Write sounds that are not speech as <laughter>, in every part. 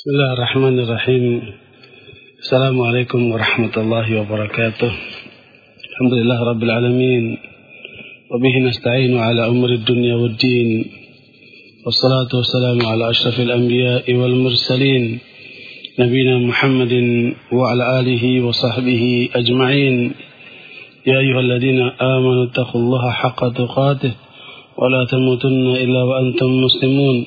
بسم الله الرحمن الرحيم السلام عليكم ورحمة الله وبركاته الحمد لله رب العالمين وبه نستعين على أمر الدنيا والدين والصلاة والسلام على أشرف الأنبياء والمرسلين نبينا محمد وعلى آله وصحبه أجمعين يا أيها الذين آمنوا اتقوا الله حق تقاته ولا تموتن إلا وأنتم مسلمون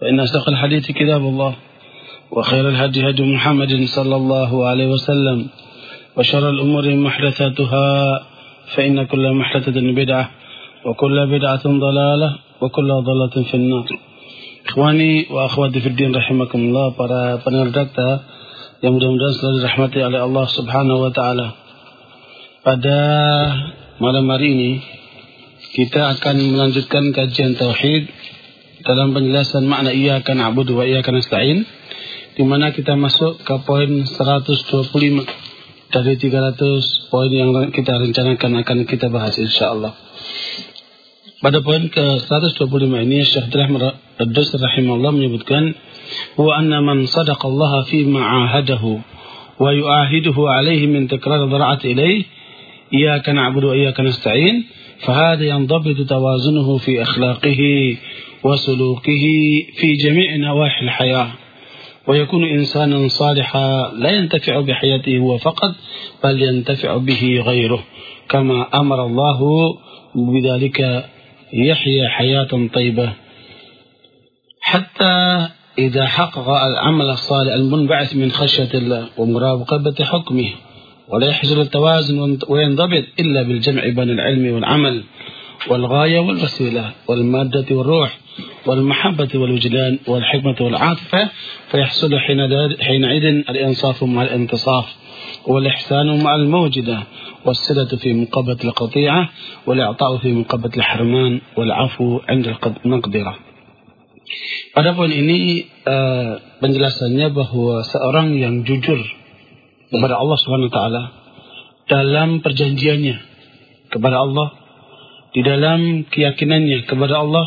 فإن أصدق الحديث كتاب الله وخير الهدي هدي محمد صلى الله عليه وسلم وشر الأمور محدثاتها فإن كل محدثة بدعة وكل بدعة ضلالة وكل ضلالة في النار. إخواني وأخواتي في الدين رحمكم الله برا بنردكتا يمدهم دانس رحمتي على الله سبحانه وتعالى بعد ما لمريني kita akan melanjutkan kajian tauhid dalam penjelasan makna iyyaka na'budu wa iyyaka nasta'in di mana kita masuk ke poin 125 dari 300 poin yang kita rencanakan akan kita bahas insyaallah. Pada poin ke-125 ini Syekh Abdullah Ad-Dus rahimahullah menyebutkan huwa anna man sadaqa Allah fi ma'ahadahu wa yu'ahiduhu alayhi min takrar dhara'at ilayhi iyyaka na'budu wa iyyaka nasta'in فهذا ينضبط توازنه في أخلاقه وسلوكه في جميع نواحي الحياة. ويكون إنسانا صالحا لا ينتفع بحياته هو فقط بل ينتفع به غيره. كما أمر الله بذلك يحيى حياة طيبة. حتى إذا حقق العمل الصالح المنبعث من خشية الله ومراقبة حكمه ولا يحصل التوازن وينضبط إلا بالجمع بين العلم والعمل. والغاية والوسيلة والمادة والروح والمحبة والوجدان والحكمة والعاطفة فيحصل حينئذ الإنصاف مع الانتصاف والإحسان مع الموجدة والصلة في مقابلة القطيعة والإعطاء في مقابلة الحرمان والعفو عند المقدرة. Pada poin ini uh, penjelasannya bahwa seorang yang jujur kepada Allah Subhanahu wa taala dalam perjanjiannya kepada Allah di dalam keyakinannya kepada Allah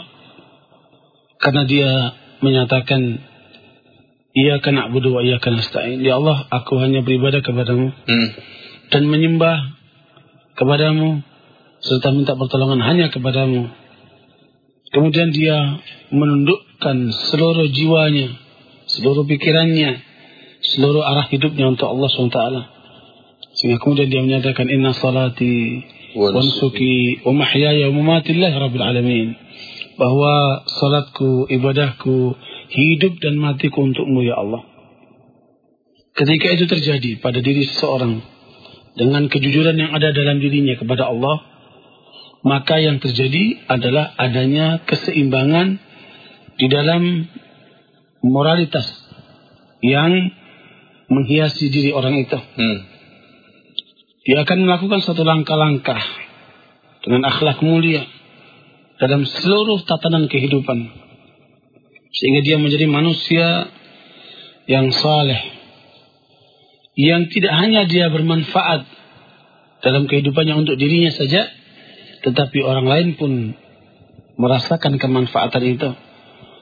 karena dia menyatakan ia kena budu wa ia kena nasta'in ya Allah aku hanya beribadah kepadamu hmm. dan menyembah kepadamu serta minta pertolongan hanya kepadamu kemudian dia menundukkan seluruh jiwanya seluruh pikirannya seluruh arah hidupnya untuk Allah SWT. Sehingga kemudian dia menyatakan inna salati nusuki wa mahyaya wa mamati lillahi rabbil alamin. Bahwa salatku, ibadahku, hidup dan matiku untukmu ya Allah. Ketika itu terjadi pada diri seseorang dengan kejujuran yang ada dalam dirinya kepada Allah, maka yang terjadi adalah adanya keseimbangan di dalam moralitas yang menghiasi diri orang itu. Hmm. Dia akan melakukan satu langkah-langkah dengan akhlak mulia dalam seluruh tatanan kehidupan. Sehingga dia menjadi manusia yang saleh. Yang tidak hanya dia bermanfaat dalam kehidupannya untuk dirinya saja, tetapi orang lain pun merasakan kemanfaatan itu.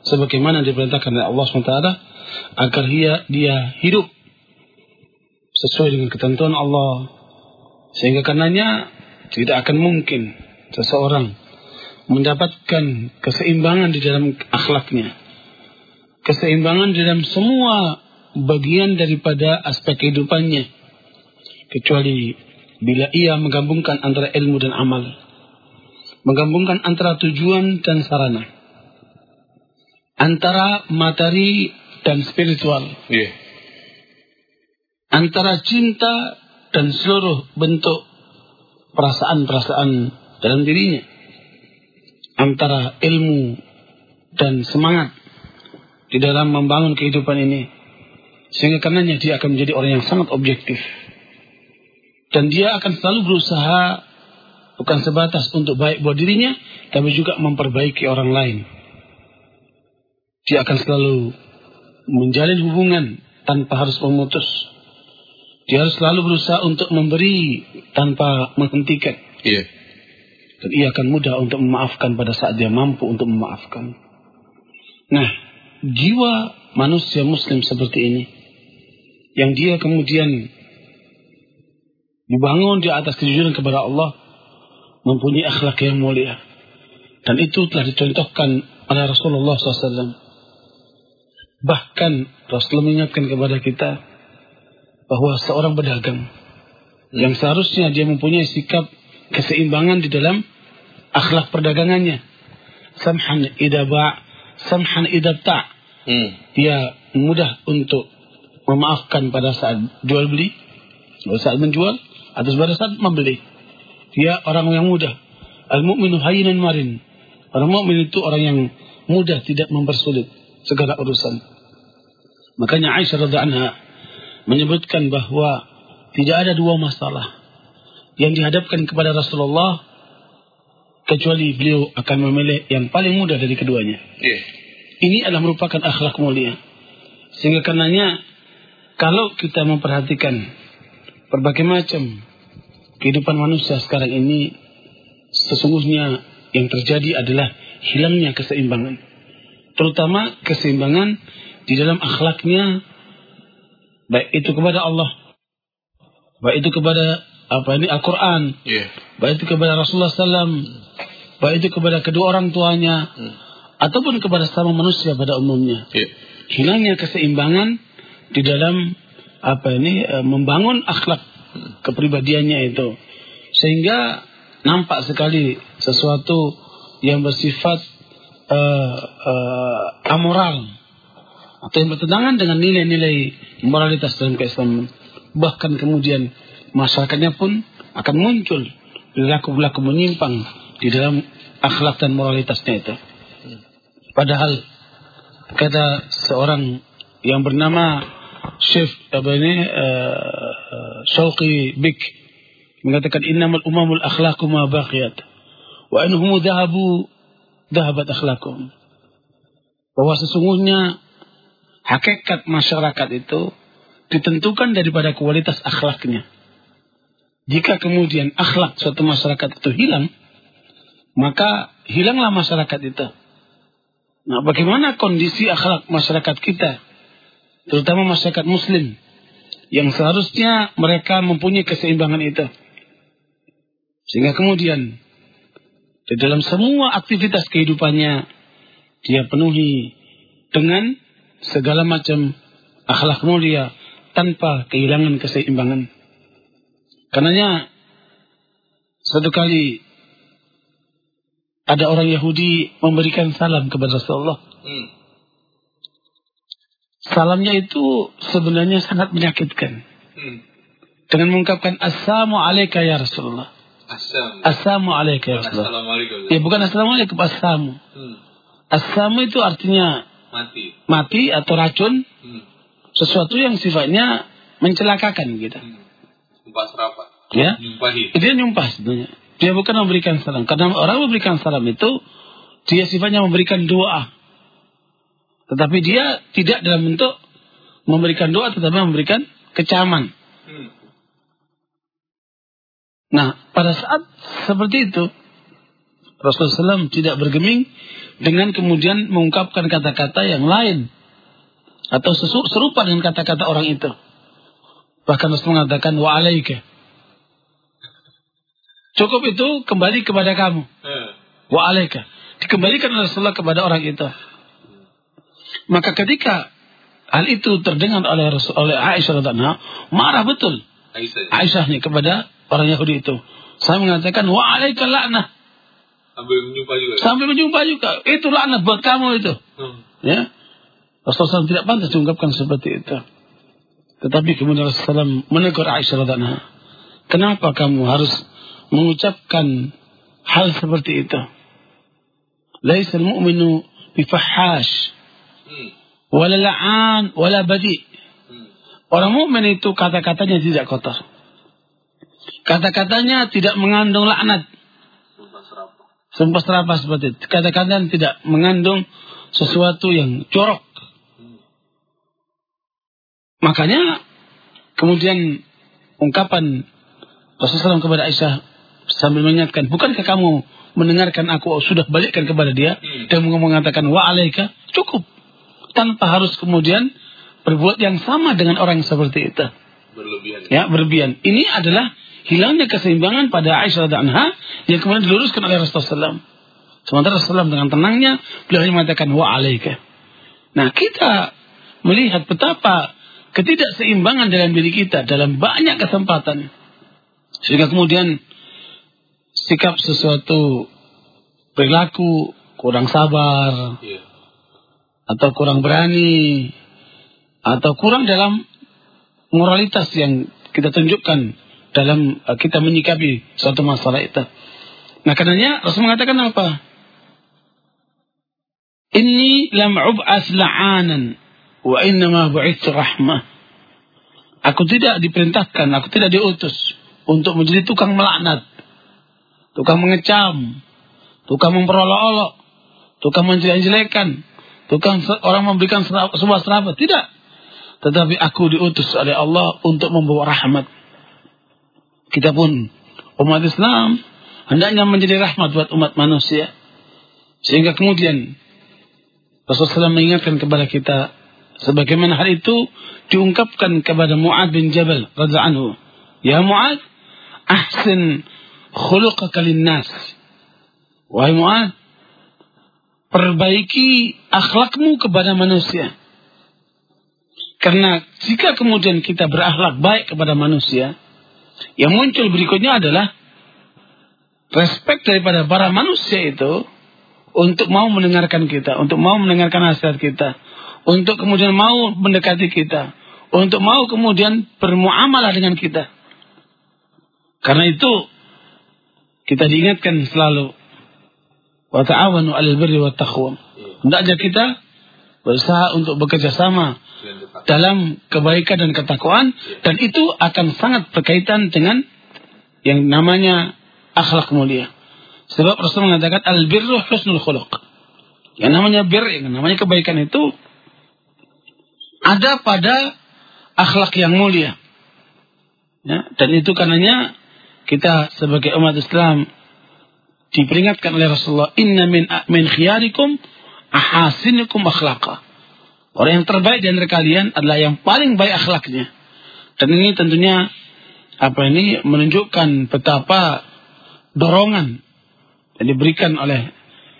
Sebagaimana diperintahkan oleh Allah SWT agar dia, dia hidup sesuai dengan ketentuan Allah. Sehingga karenanya tidak akan mungkin seseorang mendapatkan keseimbangan di dalam akhlaknya. Keseimbangan di dalam semua bagian daripada aspek kehidupannya. Kecuali bila ia menggabungkan antara ilmu dan amal. Menggabungkan antara tujuan dan sarana. Antara materi dan spiritual. Yeah antara cinta dan seluruh bentuk perasaan-perasaan dalam dirinya antara ilmu dan semangat di dalam membangun kehidupan ini. Sehingga karenanya dia akan menjadi orang yang sangat objektif. Dan dia akan selalu berusaha bukan sebatas untuk baik buat dirinya, tapi juga memperbaiki orang lain. Dia akan selalu menjalin hubungan tanpa harus memutus. Dia harus selalu berusaha untuk memberi tanpa menghentikan. Iya. Dan ia akan mudah untuk memaafkan pada saat dia mampu untuk memaafkan. Nah, jiwa manusia muslim seperti ini. Yang dia kemudian dibangun di atas kejujuran kepada Allah. Mempunyai akhlak yang mulia. Dan itu telah dicontohkan oleh Rasulullah SAW. Bahkan Rasulullah mengingatkan kepada kita bahwa seorang pedagang yang seharusnya dia mempunyai sikap keseimbangan di dalam akhlak perdagangannya. Samhan idaba, samhan idabta. Hmm. Dia mudah untuk memaafkan pada saat jual beli, pada saat menjual, atau pada saat membeli. Dia orang yang mudah. Al-mu'minu hayyinan marin. Orang mukmin itu orang yang mudah tidak mempersulit segala urusan. Makanya Aisyah radhiallahu anha menyebutkan bahwa tidak ada dua masalah yang dihadapkan kepada Rasulullah kecuali beliau akan memilih yang paling mudah dari keduanya. Iya. Ini adalah merupakan akhlak mulia. Sehingga karenanya kalau kita memperhatikan berbagai macam kehidupan manusia sekarang ini sesungguhnya yang terjadi adalah hilangnya keseimbangan. Terutama keseimbangan di dalam akhlaknya baik itu kepada Allah, baik itu kepada apa ini Al-Quran, Iya. baik itu kepada Rasulullah SAW, baik itu kepada kedua orang tuanya, Hmm. ataupun kepada sama manusia pada umumnya. Iya. Hilangnya keseimbangan di dalam apa ini eh, membangun akhlak kepribadiannya itu, sehingga nampak sekali sesuatu yang bersifat eh, eh, amoral atau yang bertentangan dengan nilai-nilai moralitas dalam keislaman. Bahkan kemudian masyarakatnya pun akan muncul perilaku-perilaku menyimpang di dalam akhlak dan moralitasnya itu. Padahal kata seorang yang bernama Syekh apa ini uh, Syauqi Bik mengatakan innamal umamul akhlaqu ma baqiyat wa inhum dhahabu dhahabat akhlaquhum bahwa sesungguhnya hakikat masyarakat itu ditentukan daripada kualitas akhlaknya. Jika kemudian akhlak suatu masyarakat itu hilang, maka hilanglah masyarakat itu. Nah, bagaimana kondisi akhlak masyarakat kita, terutama masyarakat Muslim, yang seharusnya mereka mempunyai keseimbangan itu, sehingga kemudian di dalam semua aktivitas kehidupannya dia penuhi dengan segala macam akhlak mulia tanpa kehilangan keseimbangan. Karenanya suatu kali ada orang Yahudi memberikan salam kepada Rasulullah. Hmm. Salamnya itu sebenarnya sangat menyakitkan. Hmm. Dengan mengungkapkan Assalamu alaika ya Rasulullah. Assalamu alaika ya Rasulullah. Assalamualaikum. Ya bukan Assalamualaikum, Assalamu. Hmm. Assalamu itu artinya Mati. mati atau racun. Hmm. Sesuatu yang sifatnya mencelakakan gitu. Hmm. Sumpah serapat. Ya. Nyumpahi. Dia nyumpah sebenarnya. Dia bukan memberikan salam. Karena orang memberikan salam itu, dia sifatnya memberikan doa. Tetapi dia tidak dalam bentuk memberikan doa, tetapi memberikan kecaman. Hmm. Nah, pada saat seperti itu, Rasulullah SAW tidak bergeming dengan kemudian mengungkapkan kata-kata yang lain. Atau sesu- serupa dengan kata-kata orang itu. Bahkan Rasul mengatakan, wa alaika. Cukup itu kembali kepada kamu. Eh. Wa alaika. Dikembalikan oleh Rasulullah kepada orang itu. Maka ketika hal itu terdengar oleh Rasul, oleh Aisyah radhiallahu anha, marah betul Aisyah. Aisyahnya kepada orang Yahudi itu. Saya mengatakan wa alaika la'nah. Sambil menyumpah juga. Sampai berjumpa juga. Itu laknat buat kamu itu. Hmm. Ya. Rasulullah SAW tidak pantas diungkapkan seperti itu. Tetapi kemudian Rasulullah SAW menegur Aisyah radhiallahu anha. Kenapa kamu harus mengucapkan hal seperti itu? Laisal mu'minu bifahash Hmm. wala la'an wala badi. Hmm. Orang mukmin itu kata-katanya tidak kotor. Kata-katanya tidak mengandung laknat. Sumpah serapah. Seperti itu. Kata-katanya tidak mengandung sesuatu yang jorok. Hmm. Makanya kemudian ungkapan Rasulullah SAW kepada Aisyah sambil mengingatkan, bukankah kamu mendengarkan aku sudah balikkan kepada dia Hmm. dan mengatakan wa alaika cukup tanpa harus kemudian berbuat yang sama dengan orang seperti itu Berlebihan. ya berlebihan ini adalah hilangnya keseimbangan pada Aisyah radhiallahu anha yang kemudian diluruskan oleh Rasulullah SAW sementara Rasulullah dengan tenangnya beliau hanya mengatakan wa alaika. Nah kita melihat betapa ketidakseimbangan dalam diri kita dalam banyak kesempatan. Sehingga kemudian sikap sesuatu perilaku kurang sabar Iya. atau kurang berani atau kurang dalam moralitas yang kita tunjukkan dalam uh, kita menyikapi suatu masalah itu. Nah, karenanya Rasul mengatakan apa? Inni lam ub'as la'anan wa innama bu'ithu rahmah. Aku tidak diperintahkan, aku tidak diutus untuk menjadi tukang melaknat, tukang mengecam, tukang memperolok-olok, tukang menjelek-jelekan, tukang orang memberikan sebuah serapat. Tidak. Tetapi aku diutus oleh Allah untuk membawa rahmat. Kita pun umat Islam hendaknya menjadi rahmat buat umat manusia. Sehingga kemudian Rasulullah SAW mengingatkan kepada kita sebagaimana hal itu diungkapkan kepada Mu'ad bin Jabal radhiyallahu anhu. Ya Mu'ad, ahsin khuluqaka linnas. Wahai Mu'ad, perbaiki akhlakmu kepada manusia. Karena jika kemudian kita berakhlak baik kepada manusia, yang muncul berikutnya adalah respect daripada para manusia itu untuk mau mendengarkan kita, untuk mau mendengarkan nasihat kita, untuk kemudian mau mendekati kita, untuk mau kemudian bermuamalah dengan kita. Karena itu kita diingatkan selalu wa ta'awanu 'alal birri wat taqwa. Hendaknya kita berusaha untuk bekerja sama dalam kebaikan dan ketakwaan dan itu akan sangat berkaitan dengan yang namanya akhlak mulia. Sebab Rasul mengatakan al birru husnul khuluq. Yang namanya bir, yang namanya kebaikan itu ada pada akhlak yang mulia. Ya, dan itu karenanya kita sebagai umat Islam diperingatkan oleh Rasulullah, "Inna min min khiyarikum ahasinukum akhlaqa." Orang yang terbaik di antara kalian adalah yang paling baik akhlaknya. Dan ini tentunya apa ini menunjukkan betapa dorongan yang diberikan oleh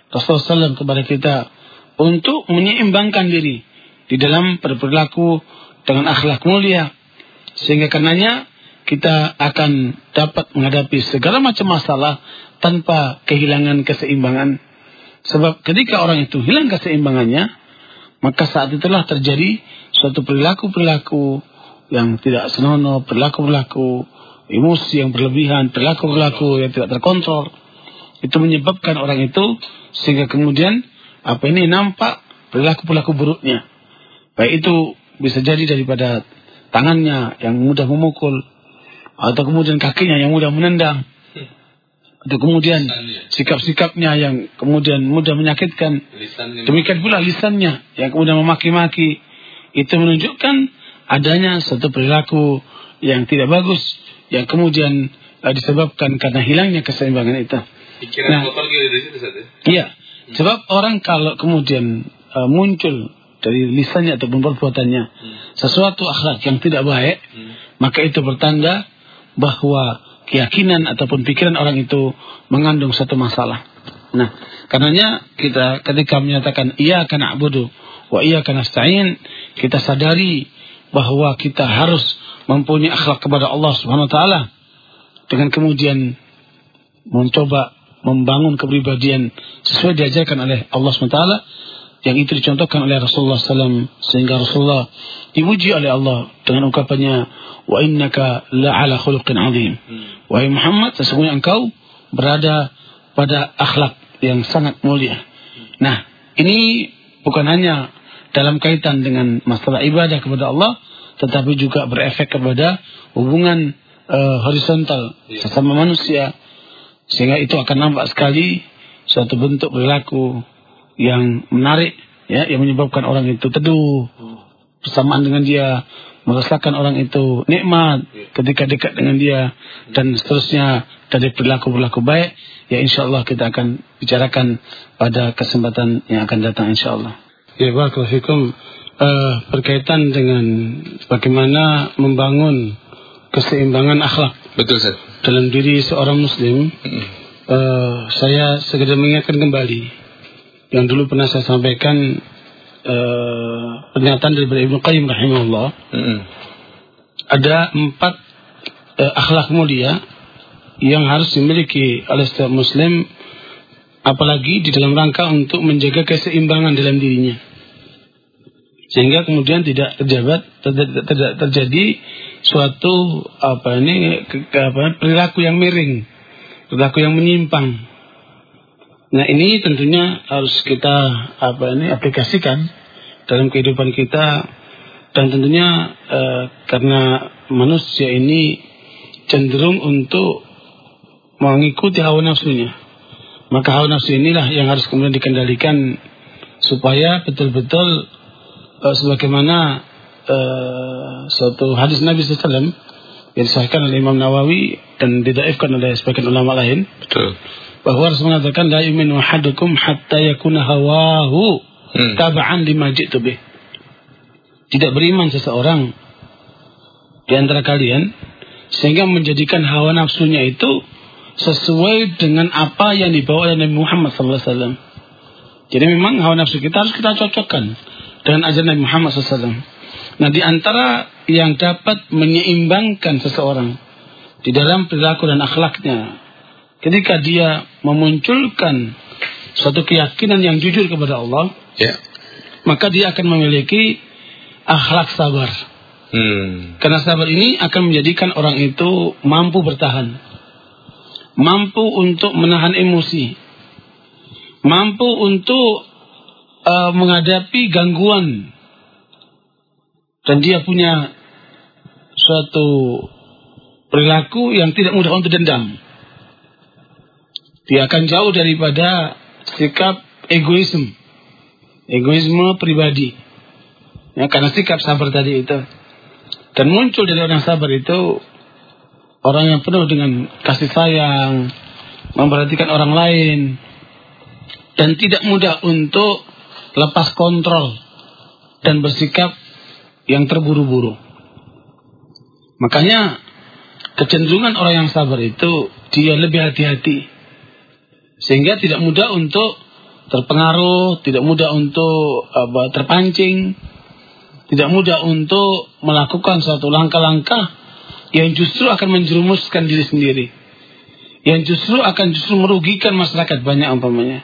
Rasulullah SAW kepada kita untuk menyeimbangkan diri di dalam berperilaku dengan akhlak mulia. Sehingga karenanya kita akan dapat menghadapi segala macam masalah tanpa kehilangan keseimbangan. Sebab ketika orang itu hilang keseimbangannya, maka saat itulah terjadi suatu perilaku-perilaku yang tidak senonoh, perilaku-perilaku emosi yang berlebihan, perilaku-perilaku yang tidak terkontrol. Itu menyebabkan orang itu sehingga kemudian apa ini nampak perilaku-perilaku buruknya. Baik itu bisa jadi daripada tangannya yang mudah memukul atau kemudian kakinya yang mudah menendang atau kemudian sikap-sikapnya yang kemudian mudah menyakitkan. Demikian pula lisannya yang kemudian memaki-maki itu menunjukkan adanya satu perilaku yang tidak bagus yang kemudian eh, disebabkan karena hilangnya keseimbangan itu. Pikiran Nah. kotor juga dari situ saja. Iya, sebab orang kalau kemudian eh, muncul dari lisannya ataupun perbuatannya sesuatu akhlak yang tidak baik, Hmm. maka itu bertanda bahwa keyakinan ataupun pikiran orang itu mengandung satu masalah. Nah, karenanya kita ketika menyatakan iya karena abudu wa iya karena nasta'in, kita sadari bahwa kita harus mempunyai akhlak kepada Allah Subhanahu wa taala dengan kemudian mencoba membangun kepribadian sesuai diajarkan oleh Allah Subhanahu wa taala yang itu dicontohkan oleh Rasulullah SAW sehingga Rasulullah dimuji oleh Allah dengan ungkapannya wa innaka la'ala khuluqin azim Hmm. wahai Muhammad sesungguhnya engkau berada pada akhlak yang sangat mulia nah ini bukan hanya dalam kaitan dengan masalah ibadah kepada Allah, tetapi juga berefek kepada hubungan eh, horizontal Iya. sesama manusia, sehingga itu akan nampak sekali suatu bentuk perilaku yang menarik, ya, yang menyebabkan orang itu teduh bersamaan dengan dia merasakan orang itu nikmat ketika dekat dengan dia dan seterusnya dari perilaku-perilaku baik ya insya Allah kita akan bicarakan pada kesempatan yang akan datang insya Allah. Ya barakallahu fikum Eh, berkaitan dengan bagaimana membangun keseimbangan akhlak Betul, Ustaz. dalam diri seorang muslim eh, saya segera mengingatkan kembali yang dulu pernah saya sampaikan eh, pernyataan dari Ibnu Qayyim rahimahullah. Mm-mm. ada empat eh, akhlak mulia yang harus dimiliki oleh setiap muslim apalagi di dalam rangka untuk menjaga keseimbangan dalam dirinya. Sehingga kemudian tidak terjabat ter- tidak terjadi suatu apa ini ke- ke- apa, perilaku yang miring perilaku yang menyimpang nah ini tentunya harus kita apa ini aplikasikan dalam kehidupan kita. Dan tentunya eh, karena manusia ini cenderung untuk mengikuti hawa nafsunya. Maka hawa nafsu inilah yang harus kemudian dikendalikan supaya betul-betul eh, sebagaimana eh, suatu hadis Nabi SAW yang disahkan oleh Imam Nawawi dan didaifkan oleh sebagian ulama lain. Betul. Bahwa harus mengatakan la yu'minu ahadukum hatta yakuna hawahu Hmm. taba'an lima jitu bih. Tidak beriman seseorang di antara kalian sehingga menjadikan hawa nafsunya itu sesuai dengan apa yang dibawa oleh Nabi Muhammad SAW. Jadi memang hawa nafsu kita harus kita cocokkan dengan ajaran Nabi Muhammad SAW. Nah di antara yang dapat menyeimbangkan seseorang di dalam perilaku dan akhlaknya ketika dia memunculkan suatu keyakinan yang jujur kepada Allah Ya. maka dia akan memiliki akhlak sabar. Hmm. Karena sabar ini akan menjadikan orang itu mampu bertahan. Mampu untuk menahan emosi. Mampu untuk eh, menghadapi gangguan. Dan dia punya suatu perilaku yang tidak mudah untuk dendam. Dia akan jauh daripada sikap egoisme. Egoisme pribadi. Ya, karena sikap sabar tadi itu. Dan muncul dari orang sabar itu orang yang penuh dengan kasih sayang, memperhatikan orang lain, dan tidak mudah untuk lepas kontrol dan bersikap yang terburu-buru. Makanya kecenderungan orang yang sabar itu dia lebih hati-hati. Sehingga tidak mudah untuk terpengaruh, tidak mudah untuk apa, terpancing, tidak mudah untuk melakukan suatu langkah-langkah yang justru akan menjerumuskan diri sendiri. Yang justru akan justru merugikan masyarakat banyak umpamanya.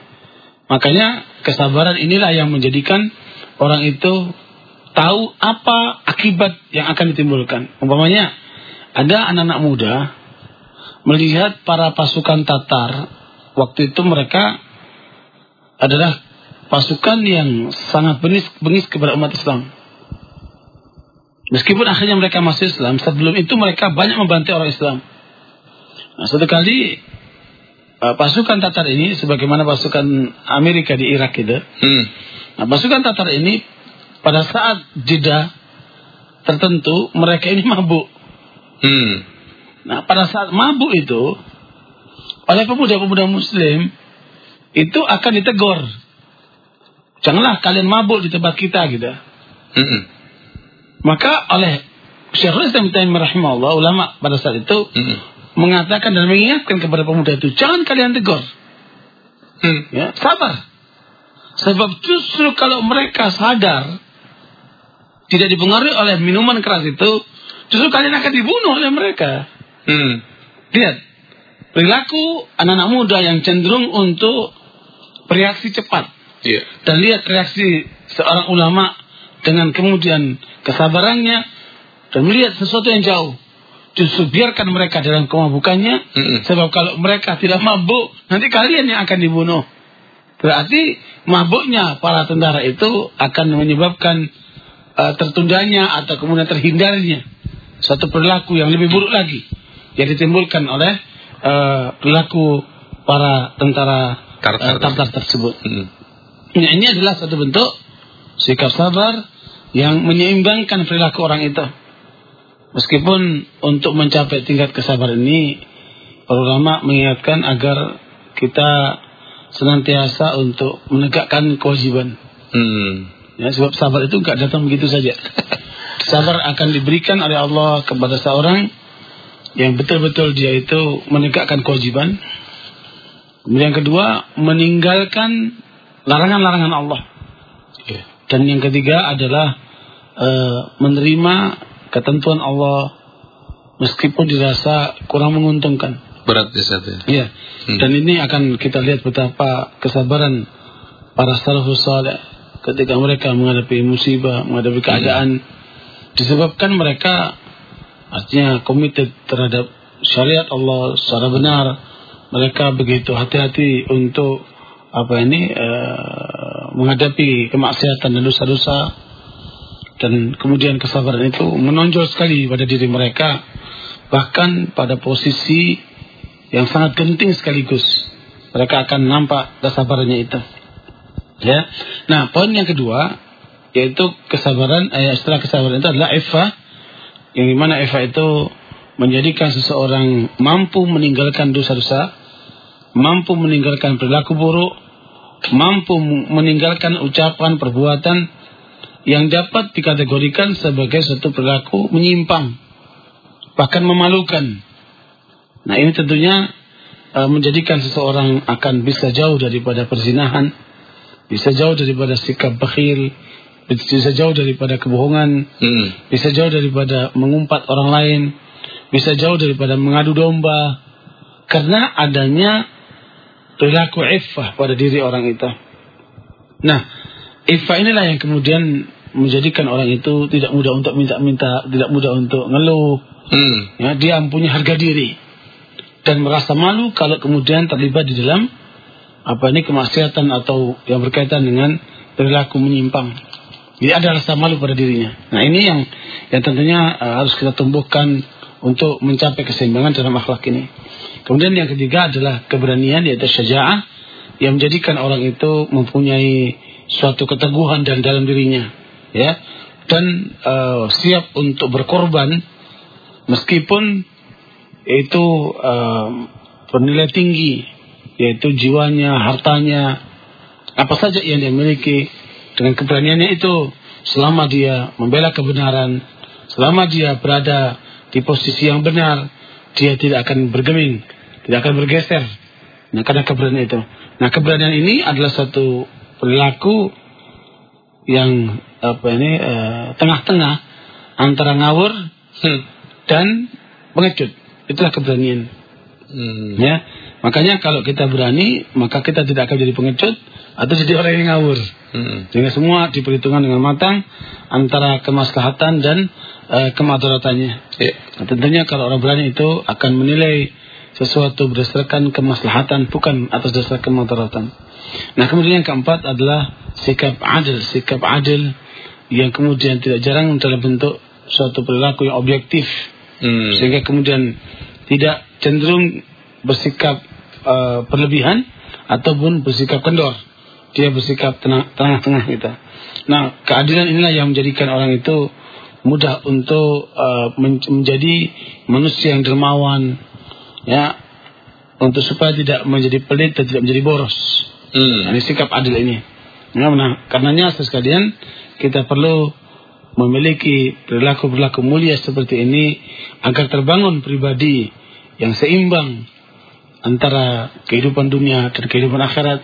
Makanya kesabaran inilah yang menjadikan orang itu tahu apa akibat yang akan ditimbulkan. Umpamanya ada anak-anak muda melihat para pasukan Tatar waktu itu mereka adalah pasukan yang sangat bengis, bengis kepada umat Islam. Meskipun akhirnya mereka masuk Islam, sebelum itu mereka banyak membantai orang Islam. Nah, suatu kali uh, pasukan Tatar ini, sebagaimana pasukan Amerika di Irak itu, Hmm. nah, pasukan Tatar ini pada saat jeda tertentu mereka ini <laughs> mabuk. Hmm. Nah, pada saat mabuk itu oleh pemuda-pemuda Muslim itu akan ditegur. Janganlah kalian mabuk di tempat kita gitu. Hmm. Maka oleh Syekhul Islam Taimiyah rahimahullah ulama pada saat itu Hmm. mengatakan dan mengingatkan kepada pemuda itu jangan kalian tegur, Hmm. ya sabar. Sebab justru kalau mereka sadar tidak dipengaruhi oleh minuman keras itu, justru kalian akan dibunuh oleh mereka. Hmm. Lihat perilaku anak-anak muda yang cenderung untuk bereaksi cepat Iya. dan lihat reaksi seorang ulama dengan kemudian kesabarannya dan melihat sesuatu yang jauh. Justru biarkan mereka dalam kemabukannya, Mm-mm. sebab kalau mereka tidak mabuk, nanti kalian yang akan dibunuh. Berarti mabuknya para tentara itu akan menyebabkan uh, tertundanya atau kemudian terhindarnya satu perilaku yang lebih buruk lagi yang ditimbulkan oleh uh, perilaku para tentara Tartar. uh, Tartar tersebut. Hmm. Nah, ini adalah satu bentuk sikap sabar yang menyeimbangkan perilaku orang itu. Meskipun untuk mencapai tingkat kesabaran ini, para ulama mengingatkan agar kita senantiasa untuk menegakkan kewajiban. Hmm. Ya, sebab sabar itu nggak datang begitu saja. <laughs> Sabar akan diberikan oleh Allah kepada seorang yang betul-betul dia itu menegakkan kewajiban. Kemudian yang kedua, meninggalkan larangan-larangan Allah. Ya. Dan yang ketiga adalah eh, menerima ketentuan Allah meskipun dirasa kurang menguntungkan. Berat ya ya. Iya. Hmm. Dan ini akan kita lihat betapa kesabaran para salafus saleh ketika mereka menghadapi musibah, menghadapi keadaan disebabkan mereka artinya komited terhadap syariat Allah secara benar. Mereka begitu hati-hati untuk apa ini eh, menghadapi kemaksiatan dan dosa-dosa. Dan kemudian kesabaran itu menonjol sekali pada diri mereka. Bahkan pada posisi yang sangat genting sekaligus mereka akan nampak kesabarannya itu. Ya. Nah poin yang kedua yaitu kesabaran eh, setelah kesabaran itu adalah Eva yang di mana Eva itu menjadikan seseorang mampu meninggalkan dosa-dosa mampu meninggalkan perilaku buruk mampu meninggalkan ucapan perbuatan yang dapat dikategorikan sebagai suatu perilaku menyimpang bahkan memalukan. Nah ini tentunya eh, menjadikan seseorang akan bisa jauh daripada perzinahan bisa jauh daripada sikap bakhil bisa jauh daripada kebohongan Hmm. bisa jauh daripada mengumpat orang lain, bisa jauh daripada mengadu domba, karena adanya perilaku iffah pada diri orang itu. Nah, iffah inilah yang kemudian menjadikan orang itu tidak mudah untuk minta-minta, tidak mudah untuk ngeluh, Hmm. ya, dia mempunyai harga diri dan merasa malu kalau kemudian terlibat di dalam apa ini kemaksiatan atau yang berkaitan dengan perilaku menyimpang. Jadi ada rasa malu pada dirinya. Nah ini yang yang tentunya uh, harus kita tumbuhkan untuk mencapai keseimbangan dalam akhlak ini. Kemudian yang ketiga adalah keberanian yaitu syaja'ah yang menjadikan orang itu mempunyai suatu keteguhan dan dalam dirinya, ya, dan uh, siap untuk berkorban meskipun itu uh, bernilai tinggi, yaitu jiwanya, hartanya, apa saja yang dia miliki dengan keberaniannya itu selama dia membela kebenaran, selama dia berada di posisi yang benar, dia tidak akan bergeming, tidak akan bergeser. Nah, karena keberanian itu. Nah, keberanian ini adalah satu perilaku yang apa ini eh, tengah-tengah antara ngawur dan pengecut. Itulah keberanian. Hmm. Ya, makanya kalau kita berani, maka kita tidak akan jadi pengecut atau jadi orang yang ngawur. Hmm. Sehingga semua diperhitungkan dengan matang antara kemaslahatan dan eh, kemadaratannya. Ya. Nah, tentunya kalau orang berani itu akan menilai sesuatu berdasarkan kemaslahatan bukan atas dasar kemadaratan. Nah, kemudian yang keempat adalah sikap adil, sikap adil yang kemudian tidak jarang dalam bentuk suatu perilaku yang objektif Hmm. sehingga kemudian tidak cenderung bersikap eh, berlebihan ataupun bersikap kendor. Dia bersikap tengah-tengah gitu. Nah, keadilan inilah yang menjadikan orang itu mudah untuk men- menjadi manusia yang dermawan, ya, untuk supaya tidak menjadi pelit dan tidak menjadi boros. Hmm. Nah, ini sikap adil ini. Ya, nah, karenanya sekalian kita perlu memiliki perilaku-perilaku mulia seperti ini agar terbangun pribadi yang seimbang antara kehidupan dunia dan kehidupan akhirat,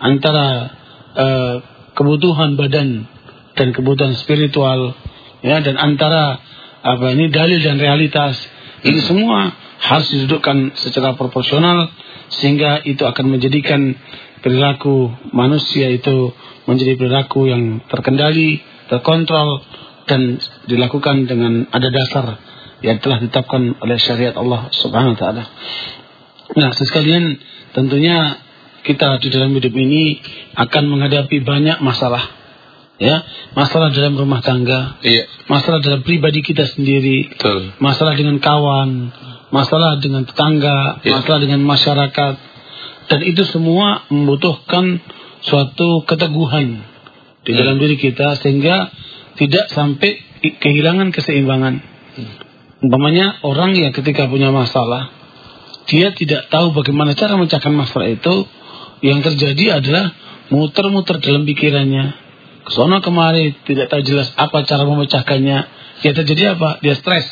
antara eh, kebutuhan badan dan kebutuhan spiritual, ya dan antara apa ini dalil dan realitas. Ini semua harus didudukkan secara proporsional sehingga itu akan menjadikan perilaku manusia itu menjadi perilaku yang terkendali, terkontrol dan dilakukan dengan ada dasar yang telah ditetapkan oleh syariat Allah Subhanahu wa taala. Nah, sekalian tentunya kita di dalam hidup ini akan menghadapi banyak masalah. Ya, masalah dalam rumah tangga, Iya. masalah dalam pribadi kita sendiri, Betul. masalah dengan kawan, masalah dengan tetangga, Ya. masalah dengan masyarakat. Dan itu semua membutuhkan suatu keteguhan di Hmm. dalam diri kita sehingga tidak sampai kehilangan keseimbangan. Umpamanya orang yang ketika punya masalah, dia tidak tahu bagaimana cara memecahkan masalah itu, yang terjadi adalah muter-muter dalam pikirannya. Kesono kemari tidak tahu jelas apa cara memecahkannya. Ya terjadi apa? Dia stres.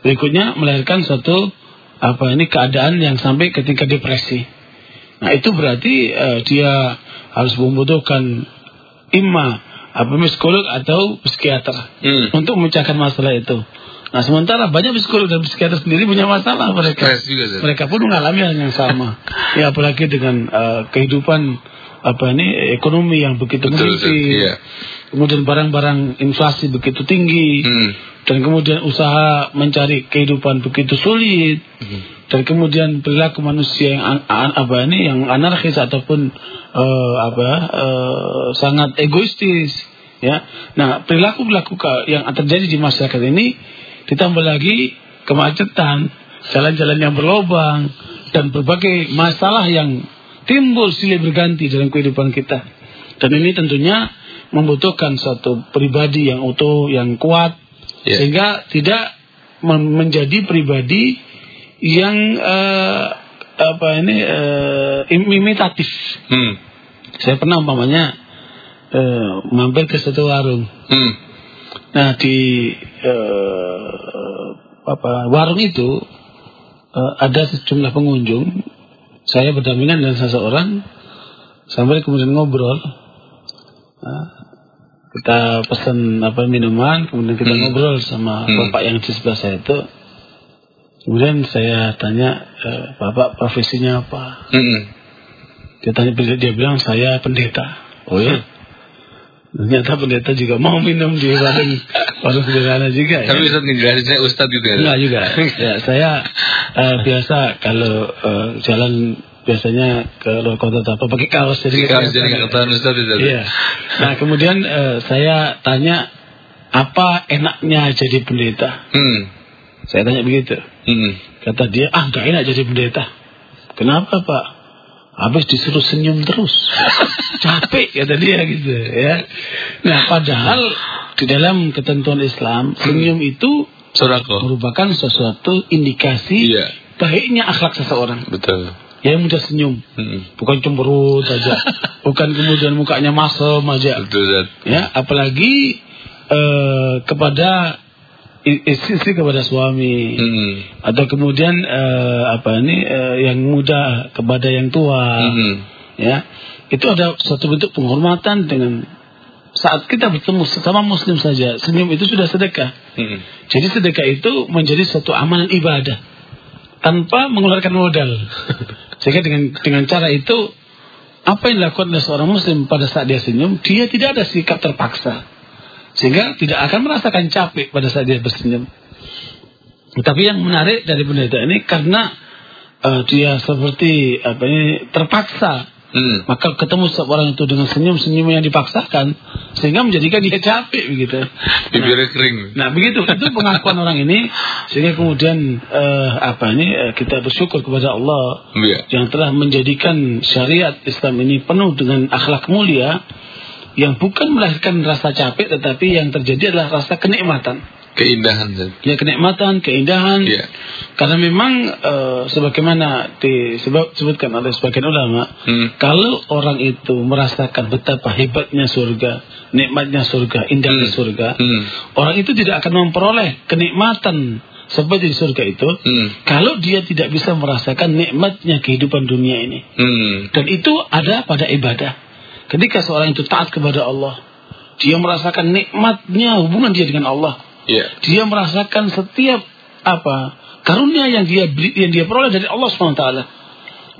Berikutnya melahirkan suatu apa ini keadaan yang sampai ketika depresi. Nah itu berarti eh, dia harus membutuhkan imma apa psikolog atau psikiater Hmm. untuk memecahkan masalah itu. Nah sementara banyak psikolog dan psikiater sendiri punya masalah mereka. Juga. Mereka pun mengalami hal yang sama. <laughs> ya apalagi dengan eh, kehidupan apa ini ekonomi yang begitu menipis. Iya. Kemudian barang-barang inflasi begitu tinggi Hmm. dan kemudian usaha mencari kehidupan begitu sulit Hmm. dan kemudian perilaku manusia yang an- an- apa ini yang anarkis ataupun eh, apa eh, sangat egoistis ya nah perilaku perilaku yang terjadi di masyarakat ini ditambah lagi kemacetan jalan-jalan yang berlobang dan berbagai masalah yang timbul silih berganti dalam kehidupan kita dan ini tentunya membutuhkan suatu pribadi yang utuh yang kuat Ya. sehingga tidak men- menjadi pribadi yang eh, apa ini im- imitatif. Hmm. Saya pernah umpamanya eh, mampir ke satu warung. Hmm. Nah di eh, apa warung itu eh, ada sejumlah pengunjung. Saya berdampingan dengan seseorang sampai kemudian ngobrol. Nah, kita pesan apa minuman, kemudian kita Hmm. ngobrol sama Hmm. bapak yang di sebelah saya itu. Kemudian saya tanya, eh, bapak profesinya apa? Hmm. Dia tanya, dia bilang saya pendeta. Oh ya. Ternyata pendeta juga mau minum di warung warung sederhana juga ya. Tapi Ustaz ngejelasinnya Ustaz gitu ya. Enggak juga. <laughs> Ya, saya eh, biasa kalau eh, jalan biasanya ke luar kota apa pakai kaos jadi nggak jadi nggak ketahuan Ustaz itu. Iya. Nah kemudian eh, saya tanya apa enaknya jadi pendeta? Hmm. Saya tanya begitu. Hmm. Kata dia ah nggak enak jadi pendeta. Kenapa pak? Habis disuruh senyum terus. <laughs> Capek kata dia gitu ya. Nah padahal di dalam ketentuan Islam senyum itu Sodako. merupakan sesuatu indikasi Iya. baiknya akhlak seseorang. Betul. Yang mudah senyum, Hmm. bukan cemberut saja, <laughs> bukan kemudian mukanya masem aja. Betul. Ya, apalagi eh, kepada istri kepada suami Hmm. atau kemudian eh, apa ini eh, yang muda kepada yang tua. Hmm. Ya, itu ada suatu bentuk penghormatan dengan saat kita bertemu sesama muslim saja, senyum itu sudah sedekah. Hmm. Jadi sedekah itu menjadi suatu amalan ibadah tanpa mengeluarkan modal. <laughs> Sehingga dengan dengan cara itu apa yang dilakukan oleh seorang muslim pada saat dia senyum, dia tidak ada sikap terpaksa. Sehingga tidak akan merasakan capek pada saat dia bersenyum. Tapi yang menarik dari pendeta ini karena eh, dia seperti apa ini terpaksa Hmm. maka ketemu seorang itu dengan senyum-senyum yang dipaksakan sehingga menjadikan dia capek begitu. Bibirnya kering. Nah begitu itu pengakuan orang ini sehingga kemudian eh, apa ini eh, kita bersyukur kepada Allah Iya. yang telah menjadikan syariat Islam ini penuh dengan akhlak mulia yang bukan melahirkan rasa capek tetapi yang terjadi adalah rasa kenikmatan. Keindahan. Ya kenikmatan, keindahan. Iya. Karena memang eh, sebagaimana disebutkan oleh sebagian ulama, Hmm. kalau orang itu merasakan betapa hebatnya surga, nikmatnya surga, indahnya Hmm. surga, Hmm. orang itu tidak akan memperoleh kenikmatan seperti di surga itu Hmm. kalau dia tidak bisa merasakan nikmatnya kehidupan dunia ini. Hmm. Dan itu ada pada ibadah. Ketika seorang itu taat kepada Allah, dia merasakan nikmatnya hubungan dia dengan Allah. Iya. Dia merasakan setiap apa karunia yang dia beri, yang dia peroleh dari Allah swt.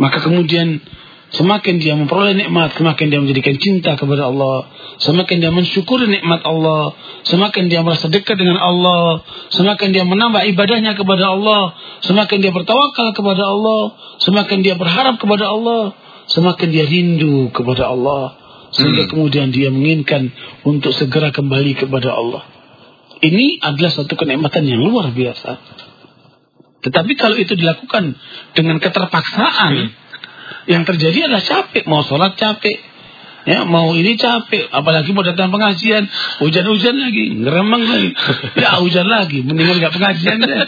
Maka kemudian semakin dia memperoleh nikmat, semakin dia menjadikan cinta kepada Allah, semakin dia mensyukuri nikmat Allah, semakin dia merasa dekat dengan Allah, semakin dia menambah ibadahnya kepada Allah, semakin dia bertawakal kepada Allah, semakin dia berharap kepada Allah, semakin dia rindu kepada Allah sehingga Hmm. kemudian dia menginginkan untuk segera kembali kepada Allah. Ini adalah satu kenikmatan yang luar biasa. Tetapi kalau itu dilakukan dengan keterpaksaan, yang terjadi adalah capek. Mau sholat capek, ya mau ini capek. Apalagi mau datang pengajian, hujan-hujan lagi, ngeremang lagi, ya hujan lagi, mendingan nggak pengajian deh.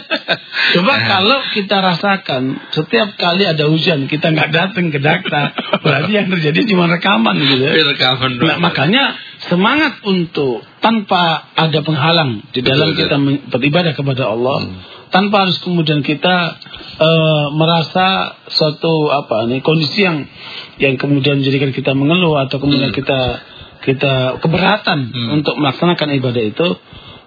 Coba <laughs> kalau kita rasakan setiap kali ada hujan kita nggak datang ke dakta, berarti yang terjadi cuma rekaman gitu. ya. Tapi rekaman Nah, makanya semangat untuk tanpa ada penghalang di dalam Betul, kita beribadah kepada Allah, Hmm. Tanpa harus kemudian kita eh, merasa suatu apa nih kondisi yang yang kemudian menjadikan kita mengeluh atau kemudian Hmm. kita kita keberatan Hmm. untuk melaksanakan ibadah itu,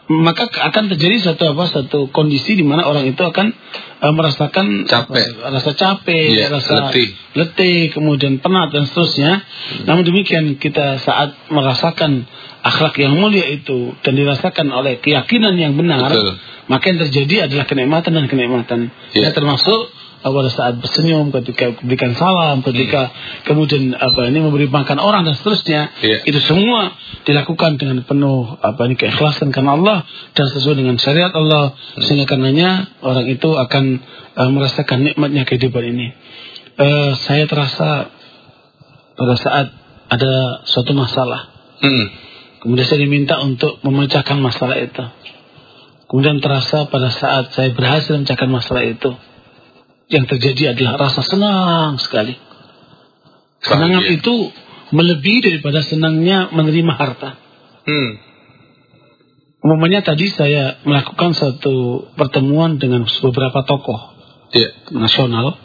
maka akan terjadi satu apa satu kondisi di mana orang itu akan eh, merasakan Capek. apa, rasa capek, Iya, rasa letih. letih, kemudian penat dan seterusnya. Namun demikian kita saat merasakan akhlak yang mulia itu dan dirasakan oleh keyakinan yang benar, Betul. maka yang terjadi adalah kenikmatan dan kenikmatan. Iya. Ya, termasuk uh, pada saat bersenyum, ketika berikan salam, ketika kemudian apa ini memberi makan orang dan seterusnya, Iya. itu semua dilakukan dengan penuh apa ini keikhlasan karena Allah dan sesuai dengan syariat Allah sehingga karenanya orang itu akan uh, merasakan nikmatnya kehidupan ini. Eh, saya terasa pada saat ada suatu masalah. Hmm. Kemudian saya diminta untuk memecahkan masalah itu. Kemudian terasa pada saat saya berhasil memecahkan masalah itu. Yang terjadi adalah rasa senang sekali. Senang Bahagia. itu melebihi daripada senangnya menerima harta. Hmm. Umumnya tadi saya melakukan satu pertemuan dengan beberapa tokoh Iya. nasional.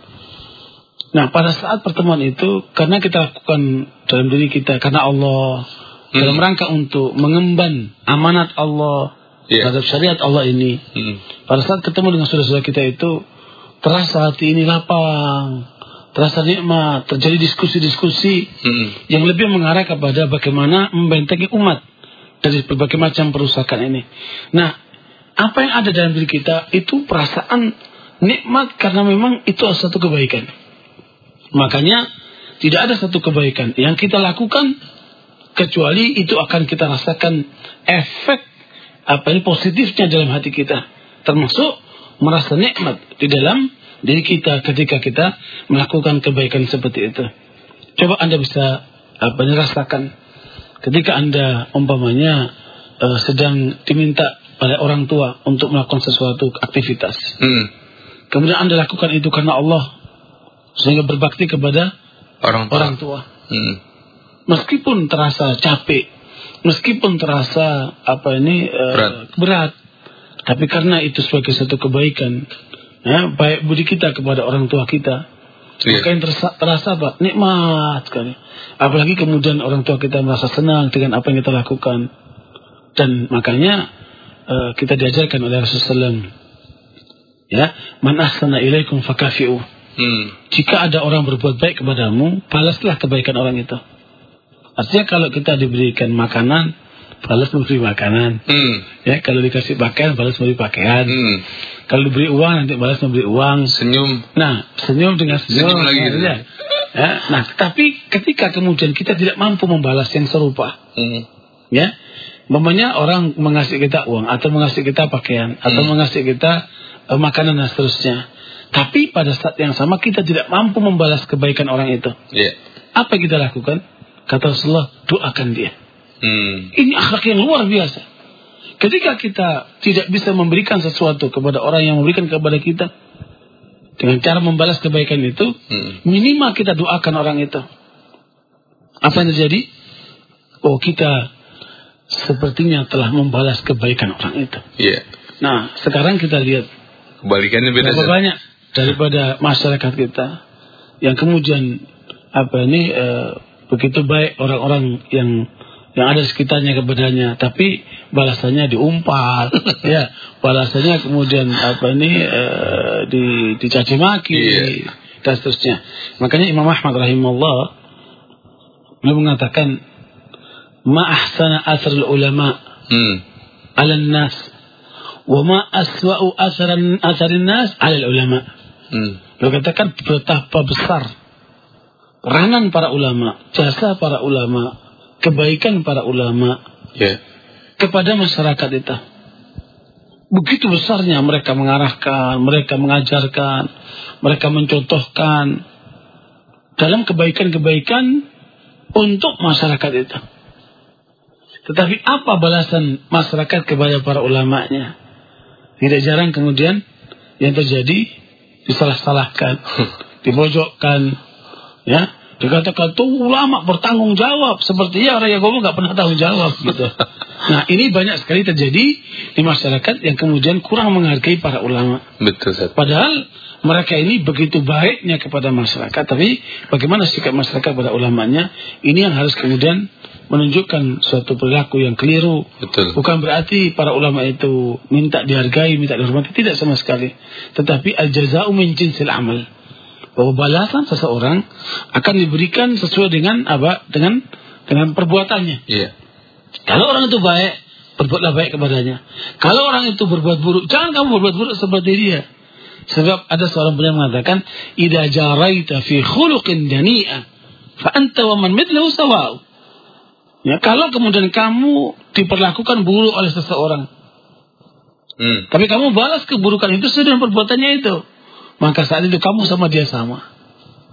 Nah, pada saat pertemuan itu, karena kita lakukan dalam diri kita, karena Allah, Hmm. dalam rangka untuk mengemban amanat Allah Iya. terhadap syariat Allah ini, Hmm. pada saat ketemu dengan saudara-saudara kita itu, terasa hati ini lapang, terasa nikmat, terjadi diskusi-diskusi Hmm. yang lebih mengarah kepada bagaimana membentengi umat dari berbagai macam perusakan ini. Nah, apa yang ada dalam diri kita itu perasaan nikmat karena memang itu adalah satu kebaikan. Makanya tidak ada satu kebaikan yang kita lakukan kecuali itu akan kita rasakan efek apa ini positifnya dalam hati kita, termasuk merasa nikmat di dalam diri kita ketika kita melakukan kebaikan seperti itu. Coba Anda bisa apa rasakan ketika Anda umpamanya eh, sedang diminta oleh orang tua untuk melakukan sesuatu aktivitas. Hmm. Kemudian Anda lakukan itu karena Allah sehingga berbakti kepada Orang tua. orang tua. Hmm. Meskipun terasa capek, meskipun terasa apa ini eh, Berat. berat, tapi karena itu sebagai satu kebaikan, ya, baik budi kita kepada orang tua kita, Iya. maka yang terasa, terasa apa? Nikmat sekali. Apalagi kemudian orang tua kita merasa senang dengan apa yang kita lakukan. Dan makanya eh, kita diajarkan oleh Rasulullah SAW. Ya, man ahsana ilaikum fakafi'u. Hmm. Jika ada orang berbuat baik kepadamu, balaslah kebaikan orang itu. Artinya kalau kita diberikan makanan, balas memberi makanan. Hmm. Ya, kalau dikasih pakaian, balas memberi pakaian. Hmm. Kalau diberi uang, nanti balas memberi uang. Senyum. Nah, senyum dengan senyum. Senyum lagi gitu. ya. Ya, Nah, tapi ketika kemudian kita tidak mampu membalas yang serupa, Hmm. ya, Mamanya orang mengasih kita uang atau mengasih kita pakaian atau Hmm. mengasih kita eh, makanan dan seterusnya. Tapi pada saat yang sama kita tidak mampu membalas kebaikan orang itu. Iya. Apa yang kita lakukan? Kata Rasulullah, doakan dia. Hmm. Ini akhlak yang luar biasa. Ketika kita tidak bisa memberikan sesuatu kepada orang yang memberikan kepada kita, dengan cara membalas kebaikan itu, Hmm. minimal kita doakan orang itu. Apa yang terjadi? Oh kita sepertinya telah membalas kebaikan orang itu. Iya. Nah sekarang kita lihat Kebalikannya beda. berapa banyak daripada masyarakat kita yang kemudian apa ini eh, begitu baik orang-orang yang yang ada sekitarnya kepadanya, tapi balasannya diumpal, <laughs> ya balasannya kemudian apa ini eh, di dicaci maki Iya. dan seterusnya. Makanya Imam Ahmad rahimahullah beliau mengatakan ma ahsana athar ulama Hmm. ala nas wa ma aswa'u atharan atharin nas ala ulama. Hmm. Beliau katakan betapa besar peranan para ulama, jasa para ulama, kebaikan para ulama Ya. kepada masyarakat itu. Begitu besarnya mereka mengarahkan, mereka mengajarkan, mereka mencontohkan dalam kebaikan-kebaikan untuk masyarakat itu. Tetapi apa balasan masyarakat kepada para ulamanya? Tidak jarang kemudian yang terjadi disalah-salahkan, <laughs> dipojokkan, ya, dikatakan tuh ulama bertanggung jawab seperti ya Raya Gomo nggak pernah tanggung jawab gitu. <laughs> Nah ini banyak sekali terjadi di masyarakat yang kemudian kurang menghargai para ulama. Betul, Ustaz. Padahal mereka ini begitu baiknya kepada masyarakat, tapi bagaimana sikap masyarakat pada ulamanya? Ini yang harus kemudian menunjukkan suatu perilaku yang keliru. Betul. Bukan berarti para ulama itu minta dihargai, minta dihormati, tidak sama sekali. Tetapi al-jaza'u min jinsil amal. Bahwa balasan seseorang akan diberikan sesuai dengan apa? Dengan dengan perbuatannya. Iya. Kalau orang itu baik, berbuatlah baik kepadanya. Kalau orang itu berbuat buruk, jangan kamu berbuat buruk seperti dia. Sebab ada seorang penyanyi mengatakan, "Idza jaraita fi khuluqin dani'a, fa anta wa man mithluhu sawa'u." Ya, kalau kemudian kamu diperlakukan buruk oleh seseorang, Hmm. tapi kamu balas keburukan itu sesuai dengan perbuatannya itu, maka saat itu kamu sama dia sama.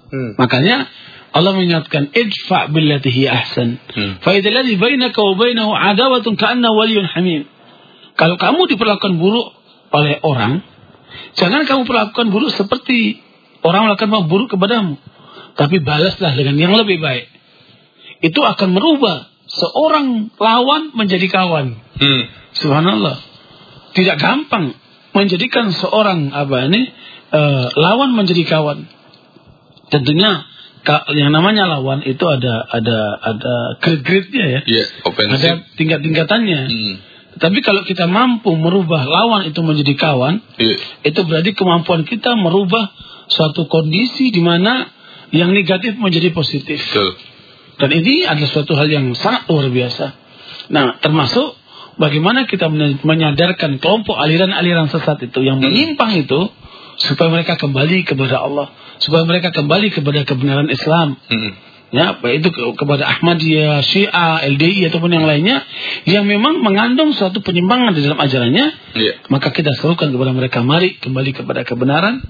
Hmm. Makanya Allah mengingatkan idfa billati hi ahsan. Hmm. Fa idzal ladzi bainaka wa bainahu adawatun ka'anna waliyyun hamim. Kalau kamu diperlakukan buruk oleh orang, jangan kamu perlakukan buruk seperti orang melakukan buruk kepadamu. Tapi balaslah dengan yang lebih baik. Itu akan merubah seorang lawan menjadi kawan. Hmm. Subhanallah. Tidak gampang menjadikan seorang apa ini eh, lawan menjadi kawan. Tentunya yang namanya lawan itu ada ada ada grade-grade-nya ya. Iya, Ada tingkat-tingkatannya. Hmm. Tapi kalau kita mampu merubah lawan itu menjadi kawan, Iya. itu berarti kemampuan kita merubah suatu kondisi di mana yang negatif menjadi positif. Betul. Dan ini adalah suatu hal yang sangat luar biasa. Nah, termasuk bagaimana kita men- menyadarkan kelompok aliran-aliran sesat itu yang menyimpang itu supaya mereka kembali kepada Allah, supaya mereka kembali kepada kebenaran Islam. Hmm. Ya, baik itu ke- kepada Ahmadiyah, Syiah, LDI ataupun yang lainnya yang memang mengandung suatu penyimpangan di dalam ajarannya, Iya. maka kita serukan kepada mereka mari kembali kepada kebenaran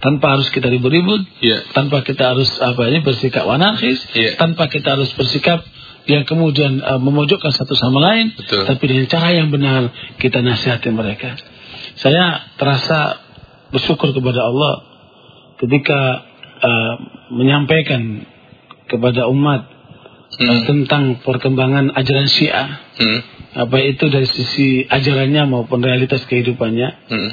tanpa harus kita ribut-ribut, Iya. tanpa kita harus apa ini bersikap anarkis, Iya. tanpa kita harus bersikap yang kemudian uh, memojokkan satu sama lain, Betul. tapi dengan cara yang benar kita nasihati mereka. Saya terasa bersyukur kepada Allah ketika uh, menyampaikan kepada umat uh, Hmm. tentang perkembangan ajaran Syiah, Hmm. apa itu dari sisi ajarannya maupun realitas kehidupannya Hmm.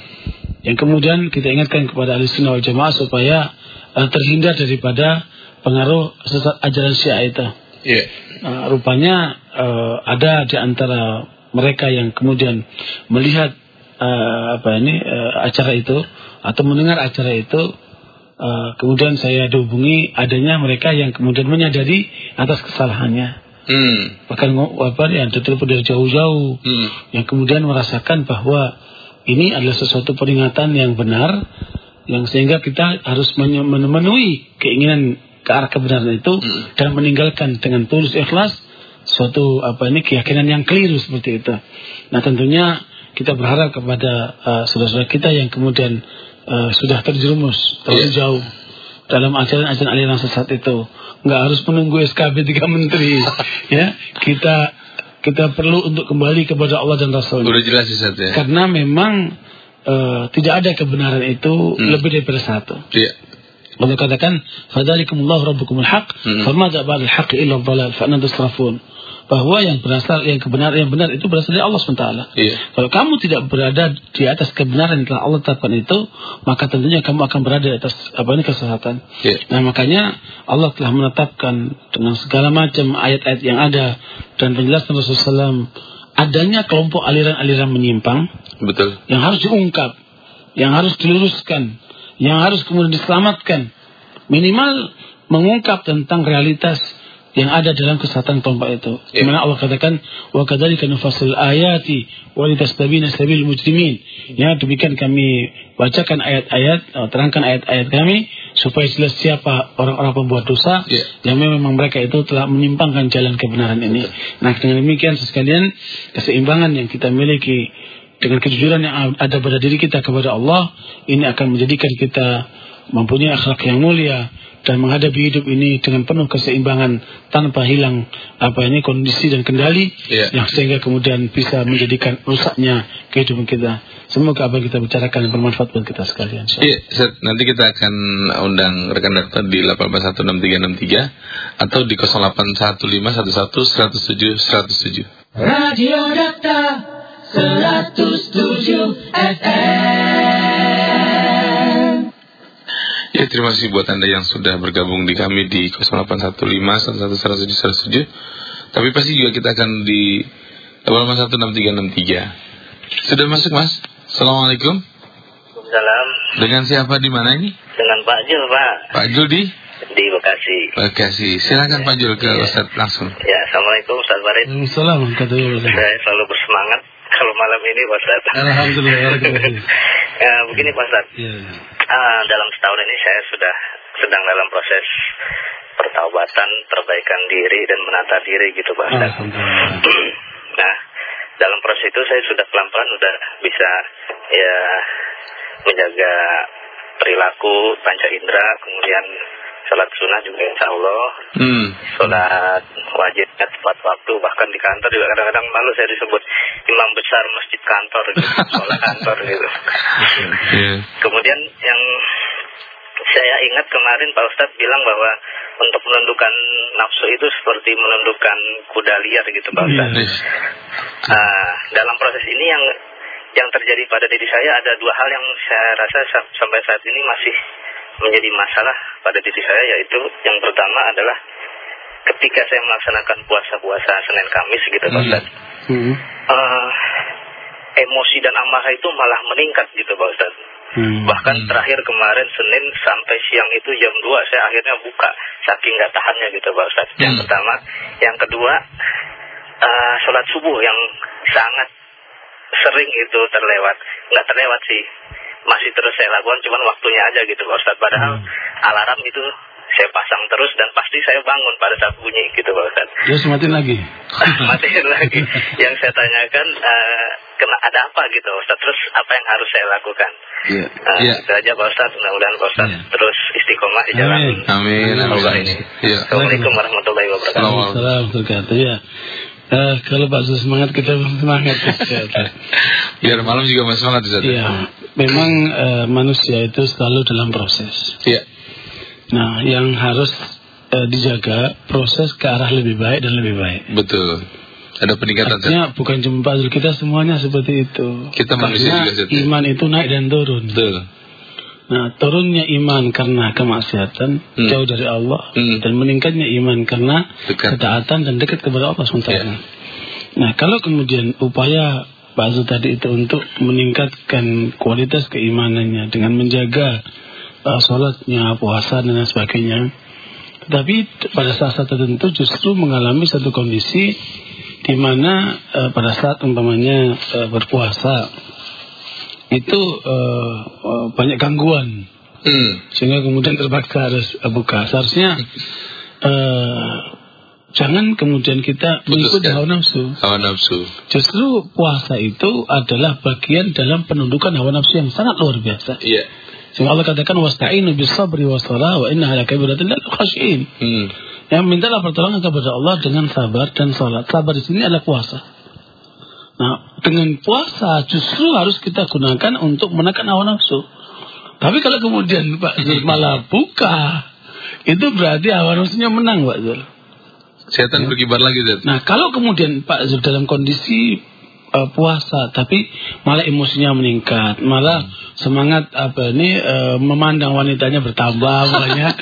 yang kemudian kita ingatkan kepada ahli sunnah wal jamaah supaya uh, terhindar daripada pengaruh sesat ajaran syiah itu. Iya. Uh, rupanya uh, ada di antara mereka yang kemudian melihat uh, apa ini uh, acara itu atau mendengar acara itu uh, kemudian saya dihubungi adanya mereka yang kemudian menyadari atas kesalahannya Hmm. bahkan apa yang telepon dari jauh-jauh Hmm. yang kemudian merasakan bahwa ini adalah sesuatu peringatan yang benar yang sehingga kita harus memenuhi keinginan ke arah kebenaran itu Mm. dan meninggalkan dengan tulus ikhlas suatu apa ini keyakinan yang keliru seperti itu. Nah tentunya kita berharap kepada uh, saudara-saudara kita yang kemudian uh, sudah terjerumus terlalu Iya. jauh dalam ajaran-ajaran aliran sesat itu nggak harus menunggu SKB tiga <laughs> menteri ya kita kita perlu untuk kembali kepada Allah dan Rasul Udah jelas Ustaz ya. karena memang eh, tidak ada kebenaran itu Hmm. lebih daripada satu Iya. Allah katakan fadzalikumullahu rabbukumul haq Hmm. famadza ba'dal haqqi illa dhalal fa antum tasrafun bahwa yang berasal yang kebenaran yang benar itu berasal dari Allah SWT. Iya. Kalau kamu tidak berada di atas kebenaran yang telah Allah tetapkan itu, maka tentunya kamu akan berada di atas apa ini kesesatan. Iya. Nah makanya Allah telah menetapkan dengan segala macam ayat-ayat yang ada dan penjelasan Rasulullah SAW adanya kelompok aliran-aliran menyimpang Betul. yang harus diungkap, yang harus diluruskan, yang harus kemudian diselamatkan. Minimal mengungkap tentang realitas yang ada dalam kesehatan kelompok itu. Ya. Di mana Allah katakan wa kadzalika nufasil ayati wa litastabina sabil mujrimin. Ya, demikian kami bacakan ayat-ayat, eh, terangkan ayat-ayat kami supaya jelas siapa orang-orang pembuat dosa Iya. yang memang mereka itu telah menyimpangkan jalan kebenaran ini. Nah, dengan demikian sekalian keseimbangan yang kita miliki dengan kejujuran yang ada pada diri kita kepada Allah ini akan menjadikan kita mempunyai akhlak yang mulia dan menghadapi hidup ini dengan penuh keseimbangan tanpa hilang apa ini kondisi dan kendali Iya. yang sehingga kemudian bisa menjadikan rusaknya kehidupan kita. Semoga apa yang kita bicarakan bermanfaat buat kita sekalian. Iya, Ustaz, nanti kita akan undang rekan dokter di 8816363 atau di 081511 107 107. Radio Data 107 FM. Ya, terima kasih buat Anda yang sudah bergabung di kami di 0815 107 107. Tapi pasti juga kita akan di 8816363. Sudah masuk, Mas? Assalamualaikum. Salam Dengan siapa di mana ini? dengan Pak Jul Pak Pak Jul di di Bekasi. Bekasi. Silakan Pak Jul ke Iya. Ustaz langsung. Ya, Assalamualaikum Ustaz Farid. Assalamualaikum. Saya selalu bersemangat <laughs> kalau malam ini Pak Ustaz. Alhamdulillah. Alhamdulillah. <laughs> ya, begini Pak Ustaz. Ya. Ah, dalam setahun ini saya sudah sedang dalam proses pertaubatan, perbaikan diri dan menata diri gitu Pak Ustaz. Nah, dalam proses itu saya sudah pelan-pelan udah bisa ya menjaga perilaku panca indera, kemudian sholat sunnah juga insya Allah, Hmm. sholat wajibnya tepat waktu, bahkan di kantor juga kadang-kadang malu saya disebut imam besar masjid kantor, gitu, <laughs> sholat kantor gitu. Iya. Kemudian yang saya ingat kemarin Pak Ustadz bilang bahwa untuk menundukkan nafsu itu seperti menundukkan kuda liar gitu Pak Ustadz. Iya. Nah, dalam proses ini yang yang terjadi pada diri saya ada dua hal yang saya rasa sa- sampai saat ini masih menjadi masalah pada diri saya yaitu yang pertama adalah ketika saya melaksanakan puasa-puasa Senin Kamis gitu Pak Hmm. Ustadz. Hmm. eh, emosi dan amarah itu malah meningkat gitu Pak Ustadz. Hmm. Bahkan Hmm. terakhir kemarin Senin sampai siang itu jam 2 saya akhirnya buka saking nggak tahannya gitu Pak Ustadz. Yang Hmm. pertama, yang kedua eh, sholat subuh yang sangat sering itu terlewat, nggak terlewat sih, masih terus saya lakukan, cuman waktunya aja gitu Pak Ustadz. Padahal alarm itu saya pasang terus dan pasti saya bangun pada saat bunyi gitu Pak Ustadz. Terus matiin lagi. <laughs> Matiin lagi. Yang saya tanyakan eh, kena ada apa gitu Ustaz? Terus apa yang harus saya lakukan? Iya. Eh, Iya. Itu aja Pak Ustaz. Mudah-mudahan Pak Ustaz Iya. terus istiqomah di jalan. Amin. Amin. Amin. ini. Iya. Assalamualaikum warahmatullahi wabarakatuh. Warahmatullahi wabarakatuh. Ya. Eh, kalau Pak Sus semangat kita semangat. <laughs> Biar malam juga masih semangat Ustaz. Iya, memang eh, manusia itu selalu dalam proses. Iya. Nah, yang harus eh, dijaga proses ke arah lebih baik dan lebih baik. Betul. Ada peningkatan. Artinya bukan cuma Pak Zul, kita semuanya seperti itu. Kita manusia Karena juga, ya. iman itu naik dan turun. Betul. Nah, turunnya iman karena kemaksiatan Hmm. jauh dari Allah Hmm. dan meningkatnya iman karena Dekat. ketaatan dan dekat kepada Allah SWT. Ya. Nah, kalau kemudian upaya Pak tadi itu untuk meningkatkan kualitas keimanannya dengan menjaga uh, sholatnya, puasa dan lain sebagainya, tetapi t- pada saat-saat tertentu justru mengalami satu kondisi di mana uh, pada saat umpamanya uh, berpuasa itu uh, uh, banyak gangguan Hmm. sehingga kemudian terpaksa harus uh, buka. Seharusnya uh, jangan kemudian kita mengikuti hawa nafsu. Hawa nafsu. Justru puasa itu adalah bagian dalam penundukan hawa nafsu yang sangat luar biasa. Iya. Sehingga Allah katakan wasta'inu bis sabri was salah wa innaha lakabiratun lil khashiin. Hmm. Yang mintalah pertolongan kepada Allah dengan sabar dan salat. Sabar di sini adalah puasa. Nah, dengan puasa justru harus kita gunakan untuk menekan hawa nafsu. Tapi kalau kemudian Pak Zul <laughs> malah buka, itu berarti hawa nafsunya menang Pak Zul. Setan berkibar lagi Ustaz. Nah, kalau kemudian Pak Zul dalam kondisi uh, puasa, tapi malah emosinya meningkat, malah semangat apa ini uh, memandang wanitanya bertambah <laughs> banyak,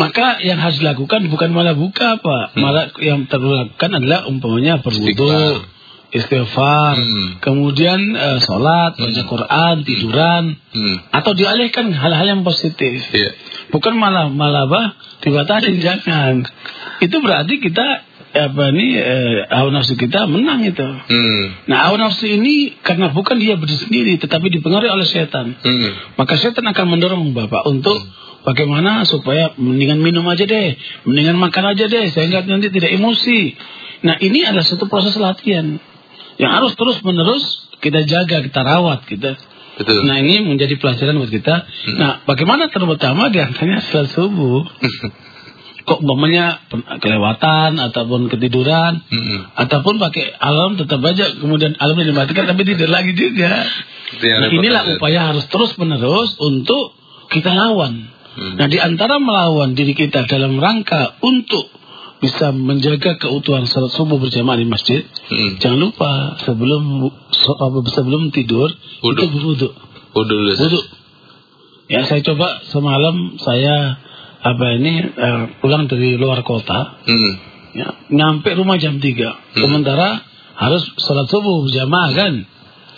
maka yang harus dilakukan bukan malah buka Pak, malah yang perlu dilakukan adalah umpamanya berwudu, Istighfar. Hmm. kemudian uh, sholat, baca Quran, tiduran, Hmm. atau dialihkan hal-hal yang positif. Iya. Bukan malah malah apa? Dibatasin jangan. Itu berarti kita apa nih eh, hawa nafsu kita menang itu. Hmm. Nah hawa nafsu ini karena bukan dia berdiri sendiri tetapi dipengaruhi oleh setan. Hmm. Maka setan akan mendorong bapak untuk bagaimana supaya mendingan minum aja deh, mendingan makan aja deh, sehingga nanti tidak emosi. Nah ini adalah satu proses latihan yang harus terus menerus kita jaga, kita rawat, kita. Betul. Nah ini menjadi pelajaran buat kita. Nah bagaimana terutama di antaranya setelah subuh. <laughs> Kok umpamanya kelewatan ataupun ketiduran Mm-mm. ataupun pakai alarm tetap aja kemudian alarmnya dimatikan tapi tidur lagi juga. Nah, inilah upaya harus terus menerus untuk kita lawan. Hmm. Nah di antara melawan diri kita dalam rangka untuk bisa menjaga keutuhan salat subuh berjamaah di masjid, Mm. jangan lupa sebelum sebelum tidur Wudhu. itu berwudu. Wudhu. Ya saya coba semalam saya apa ini eh, pulang dari luar kota, Mm. ya, nyampe rumah jam 3 Hmm. Sementara harus sholat subuh berjamaah kan.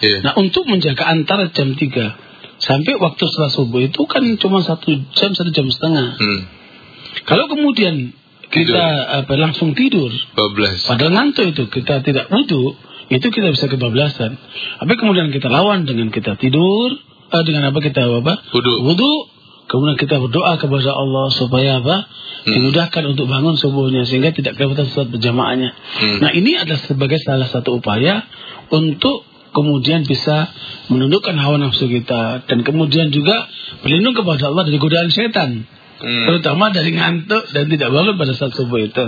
Iya. Nah untuk menjaga antara jam 3 sampai waktu sholat subuh itu kan cuma satu jam satu jam setengah. Mm. Kalau kemudian kita apa, langsung tidur, 12. padahal ngantuk itu kita tidak wudhu, itu kita bisa kebablasan. Tapi kemudian kita lawan dengan kita tidur, eh, dengan apa kita apa? Wudhu. Wudhu. Kemudian kita berdoa kepada Allah supaya apa? Hmm. Dimudahkan untuk bangun subuhnya sehingga tidak kelewatan sholat berjamaahnya. Hmm. Nah ini adalah sebagai salah satu upaya untuk kemudian bisa menundukkan hawa nafsu kita dan kemudian juga berlindung kepada Allah dari godaan setan Mm. terutama dari ngantuk dan tidak bangun pada saat subuh itu.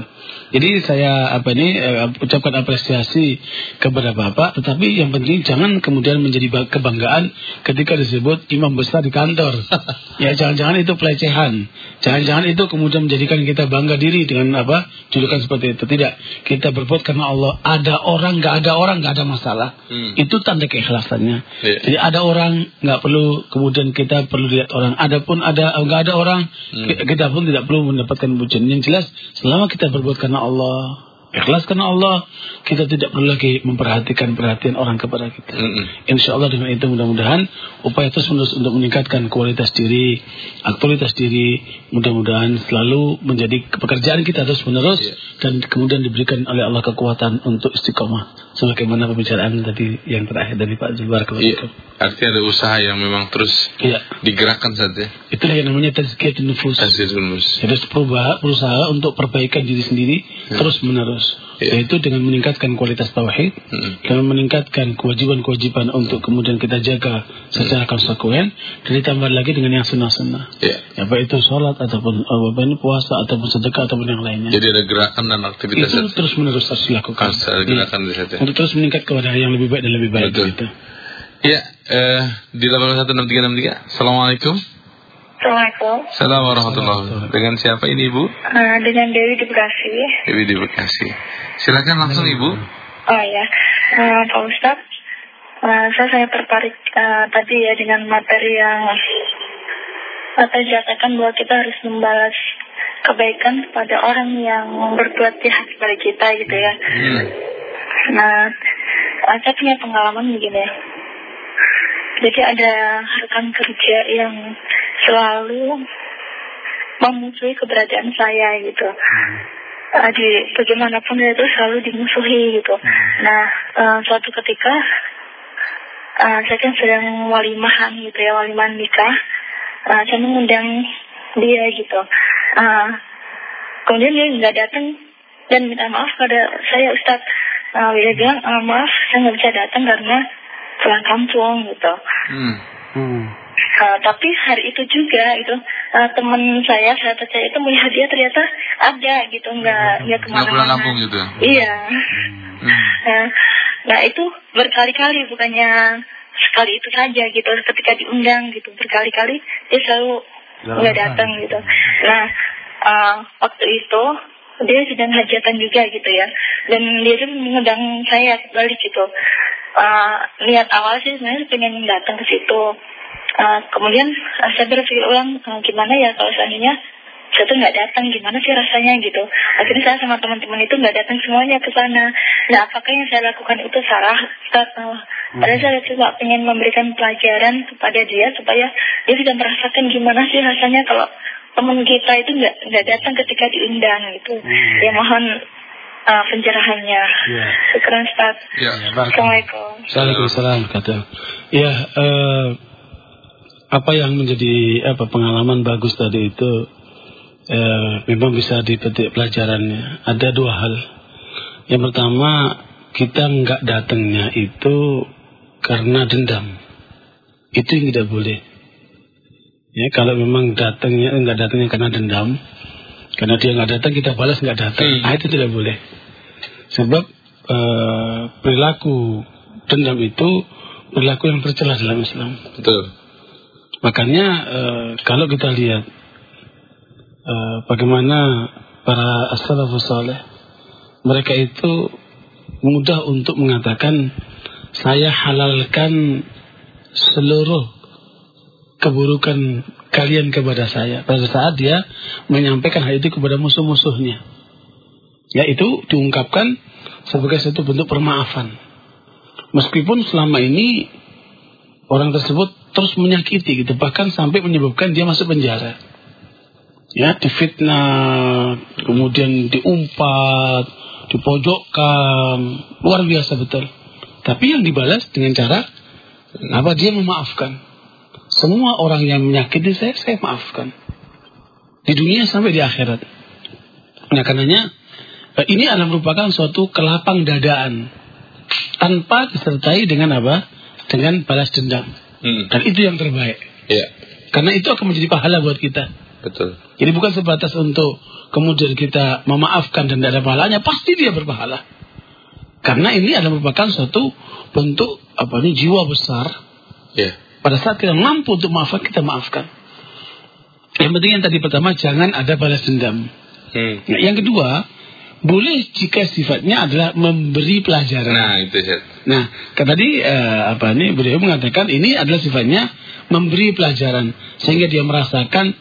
Jadi saya apa ini eh, ucapkan apresiasi kepada Bapak, tetapi yang penting jangan kemudian menjadi ba- kebanggaan ketika disebut imam besar di kantor. <laughs> ya jangan-jangan itu pelecehan. Jangan-jangan itu kemudian menjadikan kita bangga diri dengan apa julukan seperti itu. Tidak, kita berbuat karena Allah. Ada orang, nggak ada orang, nggak ada masalah. Hmm. Itu tanda keikhlasannya. Iya. Jadi ada orang nggak perlu kemudian kita perlu lihat orang. Adapun ada nggak ada orang Hmm. Ki- kita pun tidak perlu mendapatkan pujian. Yang jelas selama kita berbuat karena Allah, ikhlas karena Allah, kita tidak perlu lagi memperhatikan perhatian orang kepada kita. Mm-mm. Insya Allah dengan itu mudah-mudahan upaya terus menerus untuk meningkatkan kualitas diri, aktualitas diri, mudah-mudahan selalu menjadi pekerjaan kita terus menerus Iya. dan kemudian diberikan oleh Allah kekuatan untuk istiqomah. Sebagaimana pembicaraan tadi yang terakhir dari Pak Zulbar Iya. Artinya ada usaha yang memang terus Iya, digerakkan saja. itulah yang namanya tazkiyatun nufus. Tazkiyatun nufus. Jadi berusaha, berusaha untuk perbaikan diri sendiri Ya. terus menerus. Ya. Yaitu dengan meningkatkan kualitas tauhid, Mm. dengan meningkatkan kewajiban-kewajiban untuk kemudian kita jaga secara konsekuen, dan ditambah lagi dengan yang sunnah-sunnah. Ya. Ya, baik itu sholat ataupun uh, apa ini puasa ataupun sedekah ataupun yang lainnya. Jadi ada gerakan dan aktivitas itu terus menerus harus dilakukan. harus ada gerakan di saja. Untuk terus meningkat kepada yang lebih baik dan lebih baik. Betul. Gitu. Ya, eh, di 81633. Assalamualaikum. Assalamualaikum. Assalamualaikum warahmatullahi wabarakatuh. Dengan siapa ini Ibu? Eh, dengan Dewi di Bekasi. Ibu di Bekasi. Silakan langsung Ibu. Oh ya, Eh, Pak Ustadz, eh, saya sangat tertarik eh, tadi ya dengan materi yang apa dikatakan bahwa kita harus membalas kebaikan kepada orang yang berbuat jahat kepada kita gitu ya. Hmm. Nah, saya punya pengalaman begini ya. Jadi ada rekan kerja yang selalu memusuhi keberadaan saya gitu. Eh, di bagaimanapun dia itu selalu dimusuhi gitu. Nah, eh, suatu ketika eh, saya kan sedang walimahan gitu ya, walimahan nikah. Eh, saya mengundang dia gitu. Eh, kemudian dia nggak datang dan minta maaf pada saya Ustadz. Eh, dia bilang "Eh, maaf saya nggak bisa datang karena pulang kampung gitu. Hmm. Hmm. Uh, tapi hari itu juga itu uh, teman saya saya itu melihat dia ternyata ada gitu nggak nggak Nggak ke mana-mana. gitu. iya. Hmm. nah, <laughs> nah itu berkali-kali bukannya sekali itu saja gitu ketika diundang gitu berkali-kali dia selalu nggak datang gitu. Nah uh, waktu itu dia sedang hajatan juga gitu ya dan dia tuh mengundang saya balik gitu. Uh, niat awal sih sebenarnya pengen datang ke situ Uh, kemudian uh, saya berpikir ulang uh, gimana ya kalau seandainya saya tuh nggak datang? Gimana sih rasanya? Gitu. Akhirnya saya sama teman-teman itu nggak datang semuanya ke sana. Nah apakah yang saya lakukan itu salah? Uh, padahal saya cuma pengen memberikan pelajaran kepada dia supaya dia bisa merasakan gimana sih rasanya kalau teman kita itu nggak nggak datang ketika diundang gitu. Ya mohon uh, pencerahannya. Ya. Syukran Ustaz. Ya. Assalamualaikum. Assalamualaikum kata. Ya, eh, apa yang menjadi apa pengalaman bagus tadi itu eh, memang bisa dipetik pelajarannya. Ada dua hal. Yang pertama kita nggak datangnya itu karena dendam. Itu yang tidak boleh. Ya kalau memang datangnya nggak datangnya karena dendam, karena dia nggak datang kita balas nggak datang, Hmm. ah, itu tidak boleh. Sebab eh, perilaku dendam itu perilaku yang tercela dalam Islam. Betul. Makanya eh, kalau kita lihat eh, bagaimana para as-salafus saleh mereka itu mudah untuk mengatakan saya halalkan seluruh keburukan kalian kepada saya. Pada saat dia menyampaikan hal itu kepada musuh-musuhnya. Yaitu diungkapkan sebagai satu bentuk permaafan. Meskipun selama ini orang tersebut terus menyakiti gitu bahkan sampai menyebabkan dia masuk penjara. Ya difitnah kemudian diumpat dipojokkan luar biasa betul. Tapi yang dibalas dengan cara apa dia memaafkan? Semua orang yang menyakiti saya saya maafkan. Di dunia sampai di akhirat. Nah karenanya eh, ini adalah merupakan suatu kelapang dadaan. Tanpa disertai dengan apa dengan balas dendam Hmm. dan itu yang terbaik Ya, karena itu akan menjadi pahala buat kita betul. jadi bukan sebatas untuk kemudian kita memaafkan dan tidak ada pahalanya, pasti dia berpahala. Karena ini adalah merupakan suatu bentuk apa ini jiwa besar. Ya. Pada saat kita mampu untuk maafkan, kita maafkan. Yang penting yang tadi pertama jangan ada balas dendam. Hmm. Nah, yang kedua, boleh jika sifatnya adalah memberi pelajaran. Nah, itu Ustaz. Nah, kan tadi eh, apa nih beliau mengatakan ini adalah sifatnya memberi pelajaran sehingga dia merasakan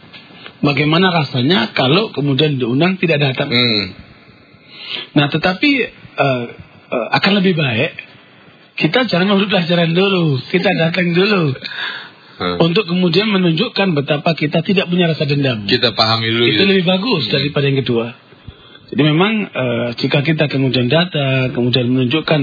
bagaimana rasanya kalau kemudian diundang tidak datang. Hmm. Nah, tetapi eh, eh, akan lebih baik kita jangan memberi pelajaran dulu, kita datang dulu Hmm. untuk kemudian menunjukkan betapa kita tidak punya rasa dendam. Kita pahami dulu Itu gitu. lebih bagus daripada yang kedua. Jadi memang eh, jika kita kemudian datang, kemudian menunjukkan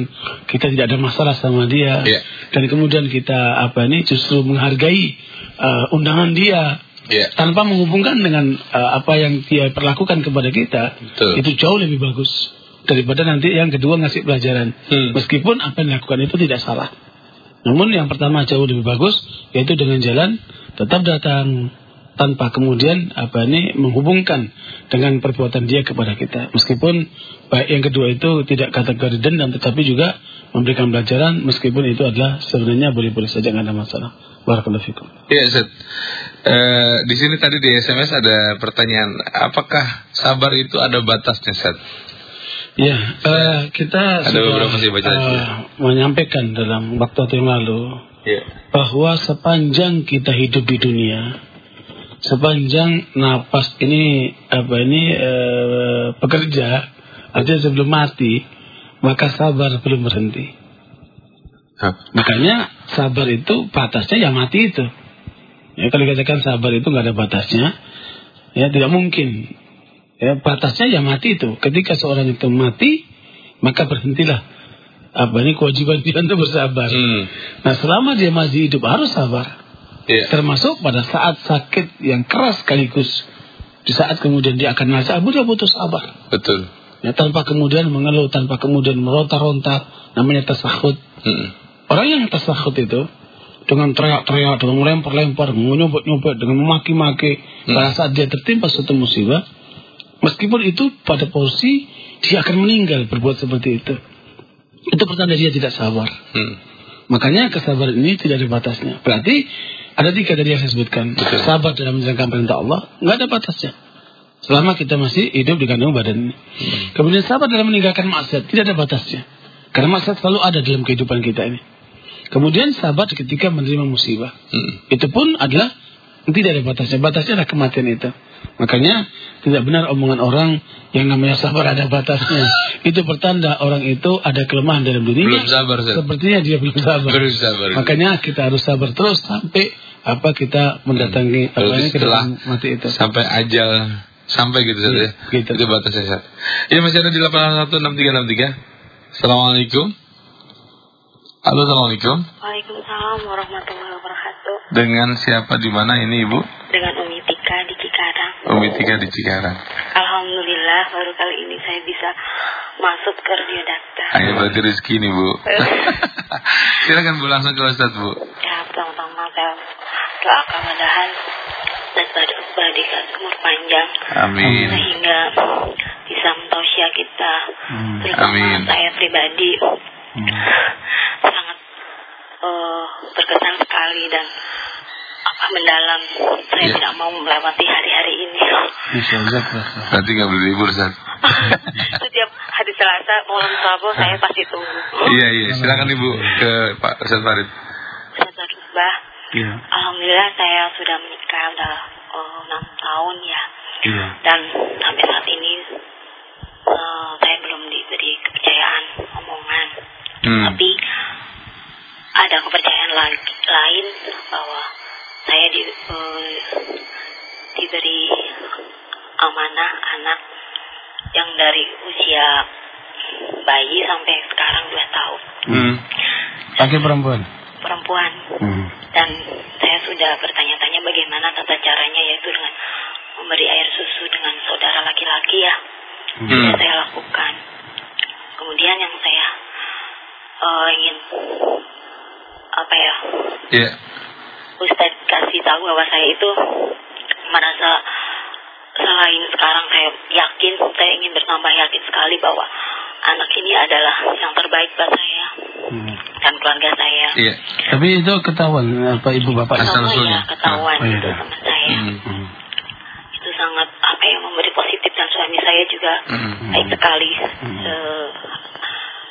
kita tidak ada masalah sama dia, Iya. dan kemudian kita apa ini justru menghargai eh, undangan dia Ya. tanpa menghubungkan dengan eh, apa yang dia perlakukan kepada kita, Betul. itu jauh lebih bagus daripada nanti yang kedua ngasih pelajaran. Hmm. Meskipun apa yang dilakukan itu tidak salah. Namun yang pertama jauh lebih bagus yaitu dengan jalan tetap datang tanpa kemudian apa ini menghubungkan dengan perbuatan dia kepada kita. Meskipun baik yang kedua itu tidak kategori dendam tetapi juga memberikan pelajaran meskipun itu adalah sebenarnya boleh-boleh saja nggak ada masalah. Barakallahu fikum. Iya, Ustaz. Eh, di sini tadi di SMS ada pertanyaan, apakah sabar itu ada batasnya, Ustaz? Ya, eh, kita Ada sudah sih baca eh, menyampaikan dalam waktu yang lalu Iya. bahwa sepanjang kita hidup di dunia, sepanjang napas ini apa ini eh, bekerja, artinya sebelum mati, maka sabar belum berhenti. Hah. Makanya sabar itu batasnya ya mati itu. Ya, kalau dikatakan sabar itu nggak ada batasnya, ya tidak mungkin. Ya, batasnya ya mati itu. Ketika seorang itu mati, maka berhentilah. Apa ini kewajiban dia untuk bersabar. Hmm. Nah selama dia masih hidup harus sabar. Iya. Termasuk pada saat sakit yang keras sekaligus. Di saat kemudian dia akan nazar, dia butuh sabar. Betul. Ya, tanpa kemudian mengeluh, tanpa kemudian meronta-ronta, namanya tasahud. Hmm. Orang yang tasahud itu dengan teriak-teriak, dengan melempar-lempar, menyobot-nyobot, dengan memaki-maki, Hmm. pada saat dia tertimpa suatu musibah, meskipun itu pada posisi dia akan meninggal berbuat seperti itu. Itu pertanda dia tidak sabar. Hmm. Makanya kesabaran ini tidak ada batasnya. Berarti ada tiga tadi yang saya sebutkan. Betul. Sabar dalam menjalankan perintah Allah, nggak ada batasnya. Selama kita masih hidup di kandungan badan ini. Kemudian sabar dalam meninggalkan maksiat, tidak ada batasnya. Karena maksiat selalu ada dalam kehidupan kita ini. Kemudian sabar ketika menerima musibah. Hmm. Itu pun adalah tidak ada batasnya. Batasnya adalah kematian itu. Makanya tidak benar omongan orang yang namanya sabar ada batasnya. <laughs> itu pertanda orang itu ada kelemahan dalam dirinya. Belum sabar. Sepertinya dia belum sabar. Belum sabar. Makanya kita harus sabar terus sampai apa kita mendatangi apa Terus ini setelah mati itu. sampai ajal sampai gitu Ustaz ya. gitu. Itu batasnya Ustaz. Ya masih ada di 8616363. Assalamualaikum. Halo, Assalamualaikum. Waalaikumsalam warahmatullahi wabarakatuh. Dengan siapa di mana ini Ibu? Dengan Umi Tika di Cikarang. Umi Tika di Cikarang. Alhamdulillah baru kali ini saya bisa masuk ke Radio Data. Ayo berarti rezeki nih Bu. <laughs> Silakan Bu langsung ke Ustaz Bu. Ya pertama-tama saya doakan mudahan dan pada dikasih umur panjang Amin. sehingga bisa mentausia kita Hmm. Amin. saya pribadi sangat eh, berkesan sekali dan apa mendalam saya Ya. tidak mau melewati Insya Allah. Berarti nggak boleh libur Ustaz. <laughs> setiap hari Selasa malam Rabu saya pasti tunggu Iya iya. Silakan Ibu ke Pak Ustaz Farid. Ustazah Rubah, Iya. Alhamdulillah saya sudah menikah udah eh, enam tahun ya Iya. dan sampai saat ini eh, saya belum diberi kepercayaan omongan Hmm. tapi ada kepercayaan la- lain bahwa saya di, eh, diberi amanah anak yang dari usia bayi sampai sekarang dua tahun Hmm. Pakai perempuan. perempuan Hmm. dan saya sudah bertanya-tanya bagaimana tata caranya yaitu dengan memberi air susu dengan saudara laki-laki ya Hmm. saya lakukan kemudian yang saya eh, ingin apa ya Iya. Ustadz kasih tahu bahwa saya itu merasa selain sekarang saya yakin saya ingin bertambah yakin sekali bahwa anak ini adalah yang terbaik buat saya Hmm. dan keluarga saya Iya. Tapi itu ketahuan apa ibu bapak? Asal usulnya. ya ketahuan Oh, iya. itu sama saya Hmm. Hmm. itu sangat apa ya memberi positif dan suami saya juga Hmm. baik sekali eh,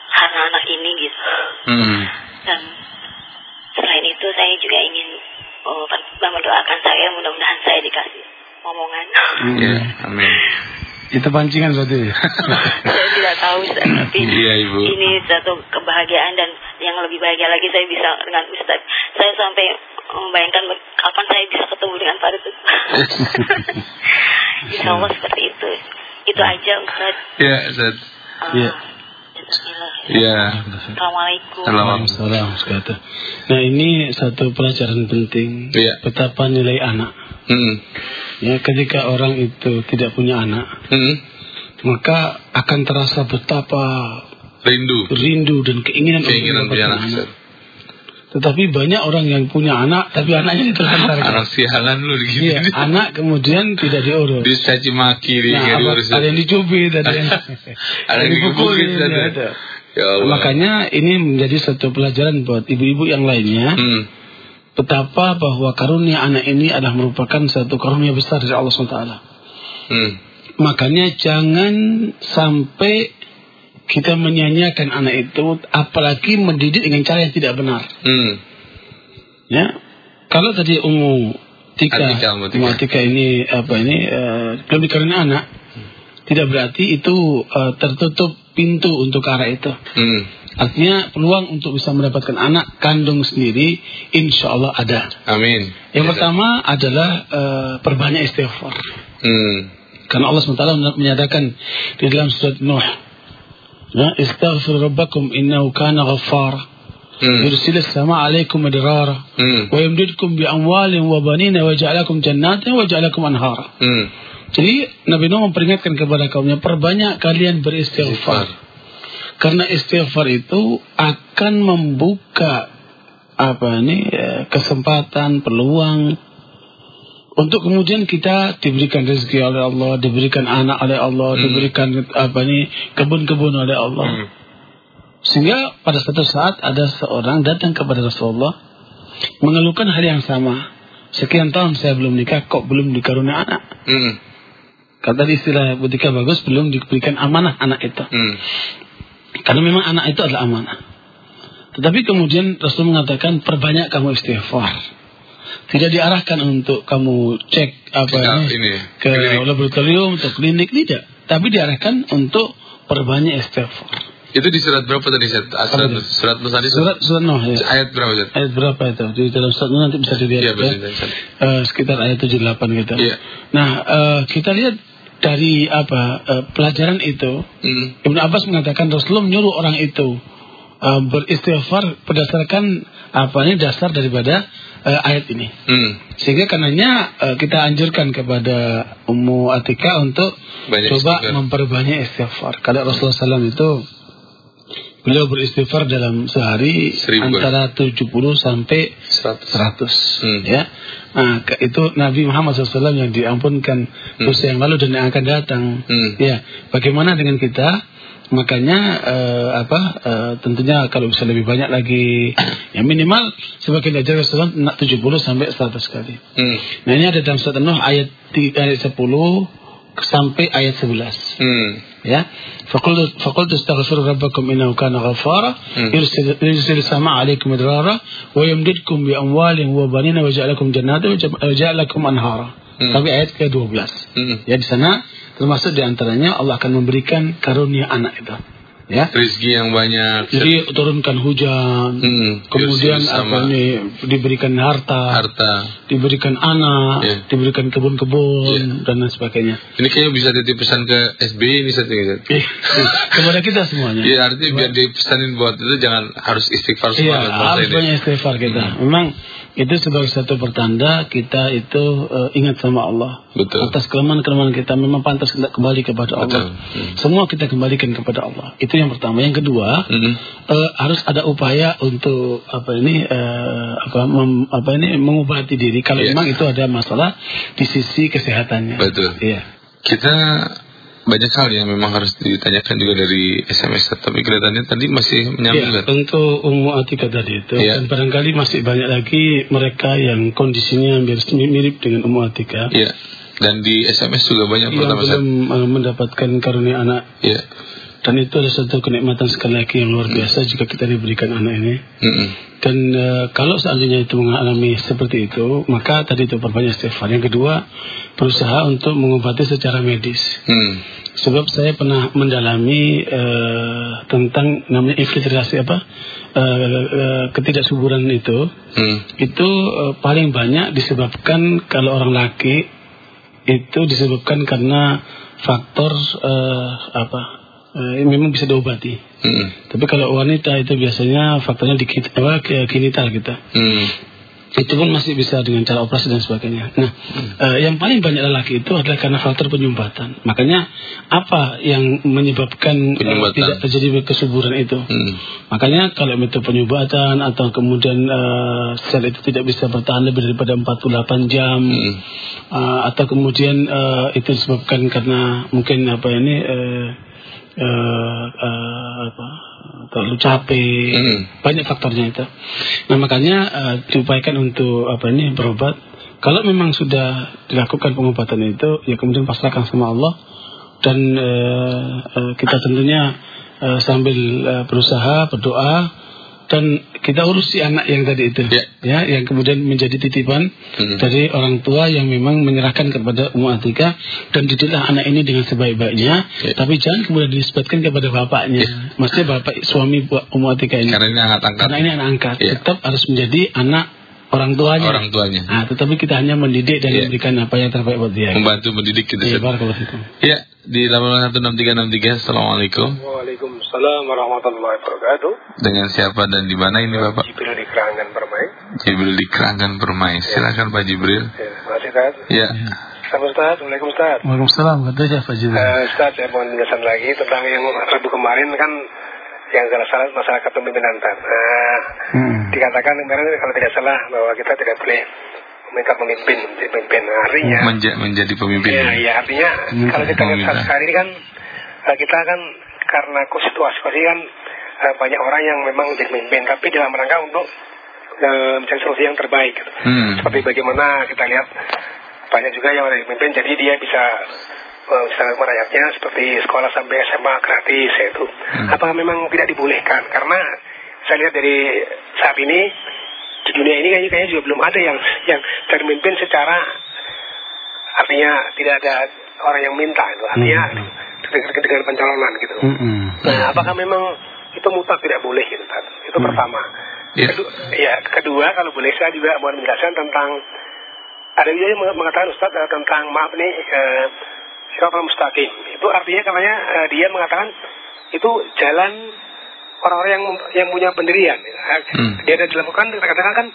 karena anak ini gitu Hmm. dan selain itu saya juga ingin oh, mendoakan saya mudah-mudahan saya dikasih omongan Iya. Amin. Itu pancingan berarti. ya? <laughs> saya tidak tahu Ustaz, tapi Iya, Ibu. ini satu kebahagiaan dan yang lebih bahagia lagi saya bisa dengan Ustaz saya sampai membayangkan kapan saya bisa ketemu dengan Farid <laughs> Insya Allah seperti itu itu aja Ustaz Iya, Ustaz. Ah, Iya. Iya. Assalamualaikum sekata. Nah ini satu pelajaran penting. Iya. Betapa nilai anak. Hmm. Ya ketika orang itu tidak punya anak, Hmm. maka akan terasa betapa Rindu. rindu dan keinginan, untuk Keinginan punya mendapatkan anak. Ustaz. Tetapi banyak orang yang punya anak, tapi anaknya ditelantarkan. Anak sialan lu gitu. Iya, <laughs> anak kemudian tidak diurus. Dicaci maki Nah, apa- diurus. ada yang dicubit, ada yang <laughs> Ada yang Ustaz, ya. ada. Ya Allah. Makanya ini menjadi satu pelajaran buat ibu-ibu yang lainnya. Hmm. Betapa bahwa karunia anak ini adalah merupakan satu karunia besar dari Allah SWT. Hmm. Makanya jangan sampai kita menyanyiakan anak itu, apalagi mendidik dengan cara yang tidak benar. Hmm. Ya, kalau tadi Umu Tika, Atika, Umu Tika ini apa ini eh, belum dikaruniai anak, tidak berarti itu eh, tertutup pintu untuk arah itu. Hmm. Artinya peluang untuk bisa mendapatkan anak kandung sendiri, insya Allah ada. Amin. Yang pertama adalah eh, perbanyak istighfar. Hmm. Karena Allah SWT menyatakan di dalam surat Nuh, ya, istaghfir rabbakum innahu kana ghaffara. Hmm. Yursilis sama alaikum madrara. Hmm. Wa yumdidkum bi amwalin wa banina wa ja'alakum jannatin wa ja'alakum anhara. Hmm. Jadi Nabi Nuh memperingatkan kepada kaumnya perbanyak kalian beristighfar. Karena istighfar itu akan membuka apa ini eh, kesempatan, peluang untuk kemudian kita diberikan rezeki oleh Allah, diberikan anak oleh Allah, diberikan apa ini kebun-kebun oleh Allah. Hmm. Sehingga pada suatu saat ada seorang datang kepada Rasulullah mengeluhkan hal yang sama. Sekian tahun saya belum nikah, kok belum dikaruniai anak? Hmm. Kata istilah Butika bagus, belum diberikan amanah anak itu. Hmm. Karena memang anak itu adalah amanah. Tetapi kemudian Rasul mengatakan perbanyak kamu istighfar. Tidak diarahkan untuk kamu cek apa Kita ini, ini, ke klinik. laboratorium atau klinik tidak, tapi diarahkan untuk perbanyak istighfar. Itu di surat berapa tadi Ustaz? Ah, Surat, itu? surat Nuh tadi Surat surat Nuh ya. ayat berapa Ustaz? Ayat berapa itu? Di dalam surat Nuh nanti bisa dilihat Iya, ya. Ustaz. Eh, sekitar ayat 78 gitu. Iya. Nah, eh, kita lihat dari apa eh, pelajaran itu Hmm. Ibnu Abbas mengatakan Rasulullah menyuruh orang itu uh, beristighfar berdasarkan apa ini dasar daripada uh, ayat ini. Hmm. Sehingga karenanya uh, kita anjurkan kepada Ummu Atika untuk Banyak coba istighfar. memperbanyak istighfar. Kalau Rasulullah SAW itu beliau beristighfar dalam sehari Seribu antara 70 sampai 100. 100 Hmm. ya. Nah, itu Nabi Muhammad SAW yang diampunkan dosa yang lalu dan yang akan datang. Hmm. Ya, bagaimana dengan kita? Makanya eh, apa? eh, tentunya kalau bisa lebih banyak lagi, ya minimal sebagai diajar Rasulullah nak 70 sampai 100 kali. Hmm. Nah ini ada dalam surat Nuh ayat ayat 10 sampai ayat 11 Hmm. Ya faqultu faqultu astaghfiru rabbakum innahu kana ghaffara Hmm. yursil yursil sama 'alaikum idrara wa yumdidkum bi amwalin wa banina wa ja'alakum jannatin wa ja'alakum anhara Hmm. sampai ayat ke-12 Hmm. ya di sana termasuk di antaranya Allah akan memberikan karunia anak itu ya Rizki yang banyak. jadi turunkan hujan Hmm. kemudian apa ini diberikan harta, harta. diberikan anak Ya. diberikan kebun-kebun Ya. dan lain sebagainya Ini kayaknya bisa titip pesan ke SBY ini satu ya. Ustaz. Eh, <laughs> kepada kita semuanya Iya artinya biar dipesanin buat itu jangan harus istighfar Iya, semua masa harus banyak istighfar kita. Memang itu sebagai satu pertanda kita itu eh, ingat sama Allah. Betul. Atas kelemahan-kelemahan kita memang pantas kita kembali kepada Allah. Hmm. Semua kita kembalikan kepada Allah. Itu yang pertama. Yang kedua, Hmm. eh, harus ada upaya untuk apa ini eh, apa mem- apa ini mengobati diri kalau Iya. memang itu ada masalah di sisi kesehatannya. Betul. Iya. Kita banyak hal yang memang harus ditanyakan juga dari SMS tapi kelihatannya tadi masih menyambung Ya, kan? untuk Ummu Atika tadi itu Iya. dan barangkali masih banyak lagi mereka yang kondisinya hampir mirip dengan Ummu Atika Iya. Dan di SMS juga banyak yang pertama belum eh, mendapatkan karunia anak Iya. Dan itu ada satu kenikmatan sekali lagi yang luar biasa jika kita diberikan anak ini Mm-mm. dan eh, kalau seandainya itu mengalami seperti itu maka tadi itu perbanyak istighfar yang kedua berusaha untuk mengobati secara medis Hmm. sebab saya pernah mendalami eh, tentang namanya infiltrasi apa eh, eh, ketidaksuburan itu Hmm. itu eh, paling banyak disebabkan kalau orang laki itu disebabkan karena faktor eh, apa eh, memang bisa diobati Hmm. tapi kalau wanita itu biasanya faktornya di apa, genital kita Hmm. itu pun masih bisa dengan cara operasi dan sebagainya. Nah, eh, yang paling banyak lelaki itu adalah karena faktor penyumbatan. Makanya apa yang menyebabkan eh, tidak terjadi kesuburan itu? Hmm. Makanya kalau itu penyumbatan atau kemudian eh, sel itu tidak bisa bertahan lebih daripada 48 jam Hmm. eh, atau kemudian eh, itu disebabkan karena mungkin apa ini eh, eh, eh, apa terlalu capek Hmm. banyak faktornya itu. Nah makanya eh, diupayakan untuk apa ini berobat. Kalau memang sudah dilakukan pengobatan itu, ya kemudian pasrahkan sama Allah dan eh, eh, kita tentunya eh, sambil eh, berusaha berdoa dan kita urus si anak yang tadi itu, Ya. ya, yang kemudian menjadi titipan Hmm. dari orang tua yang memang menyerahkan kepada Ummu Atika dan didiklah anak ini dengan sebaik-baiknya, Ya. tapi jangan kemudian disebutkan kepada bapaknya, maksudnya bapak suami buat Ummu Atika ini. Karena ini angkat-angkat Karena ini anak angkat, Ya. tetap harus menjadi anak orang tuanya. orang tuanya. Nah, tetapi kita hanya mendidik dan Ya. memberikan apa yang terbaik buat dia. Membantu mendidik kita. Iya, Ustaz. barakallahu fikum. Ya, di 8166363. Assalamualaikum. Waalaikumsalam warahmatullahi wabarakatuh. Dengan siapa dan di mana ini Bapak? Jibril di Keranggan Permai. Jibril di Keranggan Permai. Silakan Pak Jibril. Ya, terima kasih Ustaz. Ya. Assalamualaikum Ustaz. Waalaikumsalam Ustaz. Waalaikumsalam, katanya Pak Jibril. Eh, Ustaz, saya mohon penjelasan lagi tentang yang Rabu kemarin kan yang salah salah masalah kepemimpinan Ustaz. Eh, Hmm. dikatakan kemarin kalau tidak salah bahwa kita tidak boleh meminta pemimpin menjadi pemimpin. Nah, Artinya, Menja- menjadi pemimpin. ya, ya artinya Hmm, kalau kita lihat saat sekarang ini kan eh, kita kan karena situasi kan eh, banyak orang yang memang menjadi pemimpin, tapi dalam rangka untuk eh, mencari solusi yang terbaik. Gitu. Hmm. Seperti bagaimana kita lihat banyak juga yang menjadi pemimpin, jadi dia bisa eh, sangat rakyatnya seperti sekolah sampai SMA gratis yaitu. Hmm. Apakah memang tidak dibolehkan? Karena saya lihat dari saat ini di dunia ini kayaknya, kayaknya juga belum ada yang yang termimpin secara artinya tidak ada orang yang minta itu artinya dengan, dengan pencalonan gitu. Hmm. Nah, apakah memang itu mutlak tidak boleh gitu Tad? Itu pertama. Ya. Kedua, ya, kedua kalau boleh saya juga mau menjelaskan tentang ada juga yang mengatakan Ustaz tentang maaf nih eh, siratal mustaqim. Itu artinya katanya eh, dia mengatakan itu jalan orang-orang yang yang punya pendirian. Hmm. Dia ada dilakukan kita katakan kan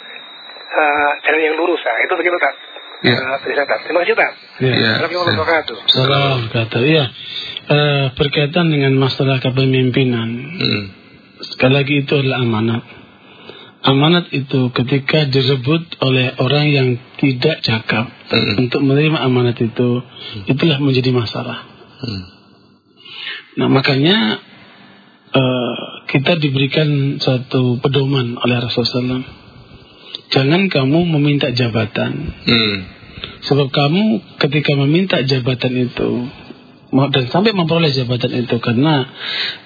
eh, jalan yang lurus. Nah, itu begitu Ustaz. Ya. Eh. Terima kasih Ustaz. Ya. Ya. Salam kata ya. Eh, berkaitan dengan masalah kepemimpinan. Hmm. Sekali lagi itu adalah amanat. Amanat itu ketika direbut oleh orang yang tidak cakap Hmm. untuk menerima amanat itu, itulah menjadi masalah. Hmm. Nah makanya eh, kita diberikan satu pedoman oleh Rasulullah SAW. Jangan kamu meminta jabatan. Hmm. Sebab kamu ketika meminta jabatan itu dan sampai memperoleh jabatan itu karena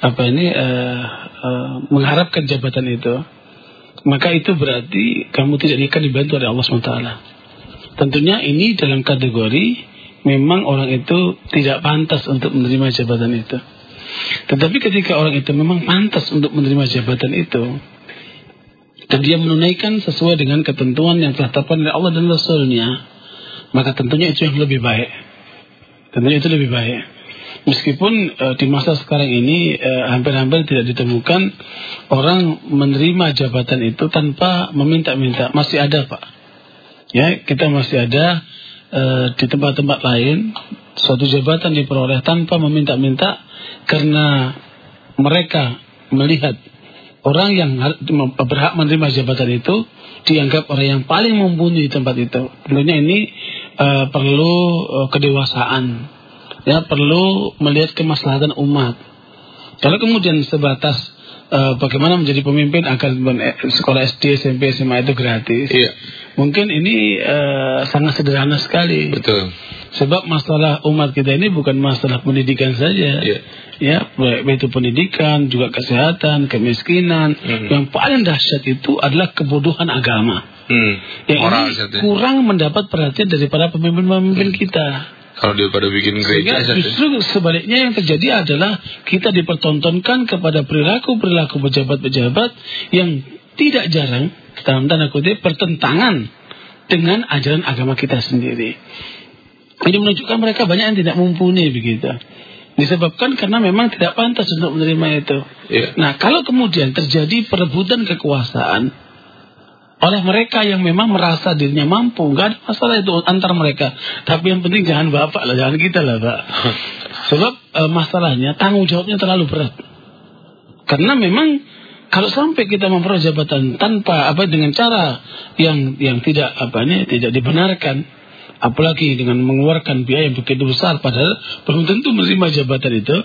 apa ini eh, eh, mengharapkan jabatan itu, maka itu berarti kamu tidak akan dibantu oleh Allah SWT. Tentunya ini dalam kategori memang orang itu tidak pantas untuk menerima jabatan itu. Tetapi ketika orang itu memang pantas untuk menerima jabatan itu, dan dia menunaikan sesuai dengan ketentuan yang telah ditetapkan oleh Allah dan Rasulnya, maka tentunya itu yang lebih baik. Tentunya itu lebih baik. Meskipun eh, di masa sekarang ini eh, hampir-hampir tidak ditemukan orang menerima jabatan itu tanpa meminta-minta. Masih ada, Pak. Ya, kita masih ada eh, di tempat-tempat lain suatu jabatan diperoleh tanpa meminta-minta karena mereka melihat orang yang berhak menerima jabatan itu dianggap orang yang paling mumpuni di tempat itu. Tentunya ini eh, perlu eh, kedewasaan, ya perlu melihat kemaslahatan umat. Kalau kemudian sebatas eh, bagaimana menjadi pemimpin agar eh, sekolah SD, SMP, SMA itu gratis, Iya. mungkin ini eh, sangat sederhana sekali. Betul. Sebab masalah umat kita ini bukan masalah pendidikan saja. Iya. Ya, itu pendidikan, juga kesehatan, kemiskinan. Hmm. Yang paling dahsyat itu adalah kebodohan agama. Hmm. Yang Moral ini kurang mendapat perhatian daripada pemimpin-pemimpin kita. Kalau dia pada bikin Sehingga gereja ya. justru sebaliknya yang terjadi adalah kita dipertontonkan kepada perilaku-perilaku pejabat-pejabat yang tidak jarang dalam tanda kutip bertentangan dengan ajaran agama kita sendiri. Ini menunjukkan mereka banyak yang tidak mumpuni begitu. Disebabkan karena memang tidak pantas untuk menerima itu. Iya. Nah, kalau kemudian terjadi perebutan kekuasaan oleh mereka yang memang merasa dirinya mampu, nggak ada masalah itu antar mereka. Tapi yang penting jangan bapak lah, jangan kita lah, pak. Sebab eh, masalahnya tanggung jawabnya terlalu berat. Karena memang kalau sampai kita memperoleh jabatan tanpa apa dengan cara yang yang tidak apa ini tidak dibenarkan, apalagi dengan mengeluarkan biaya yang begitu besar padahal belum tentu menerima jabatan itu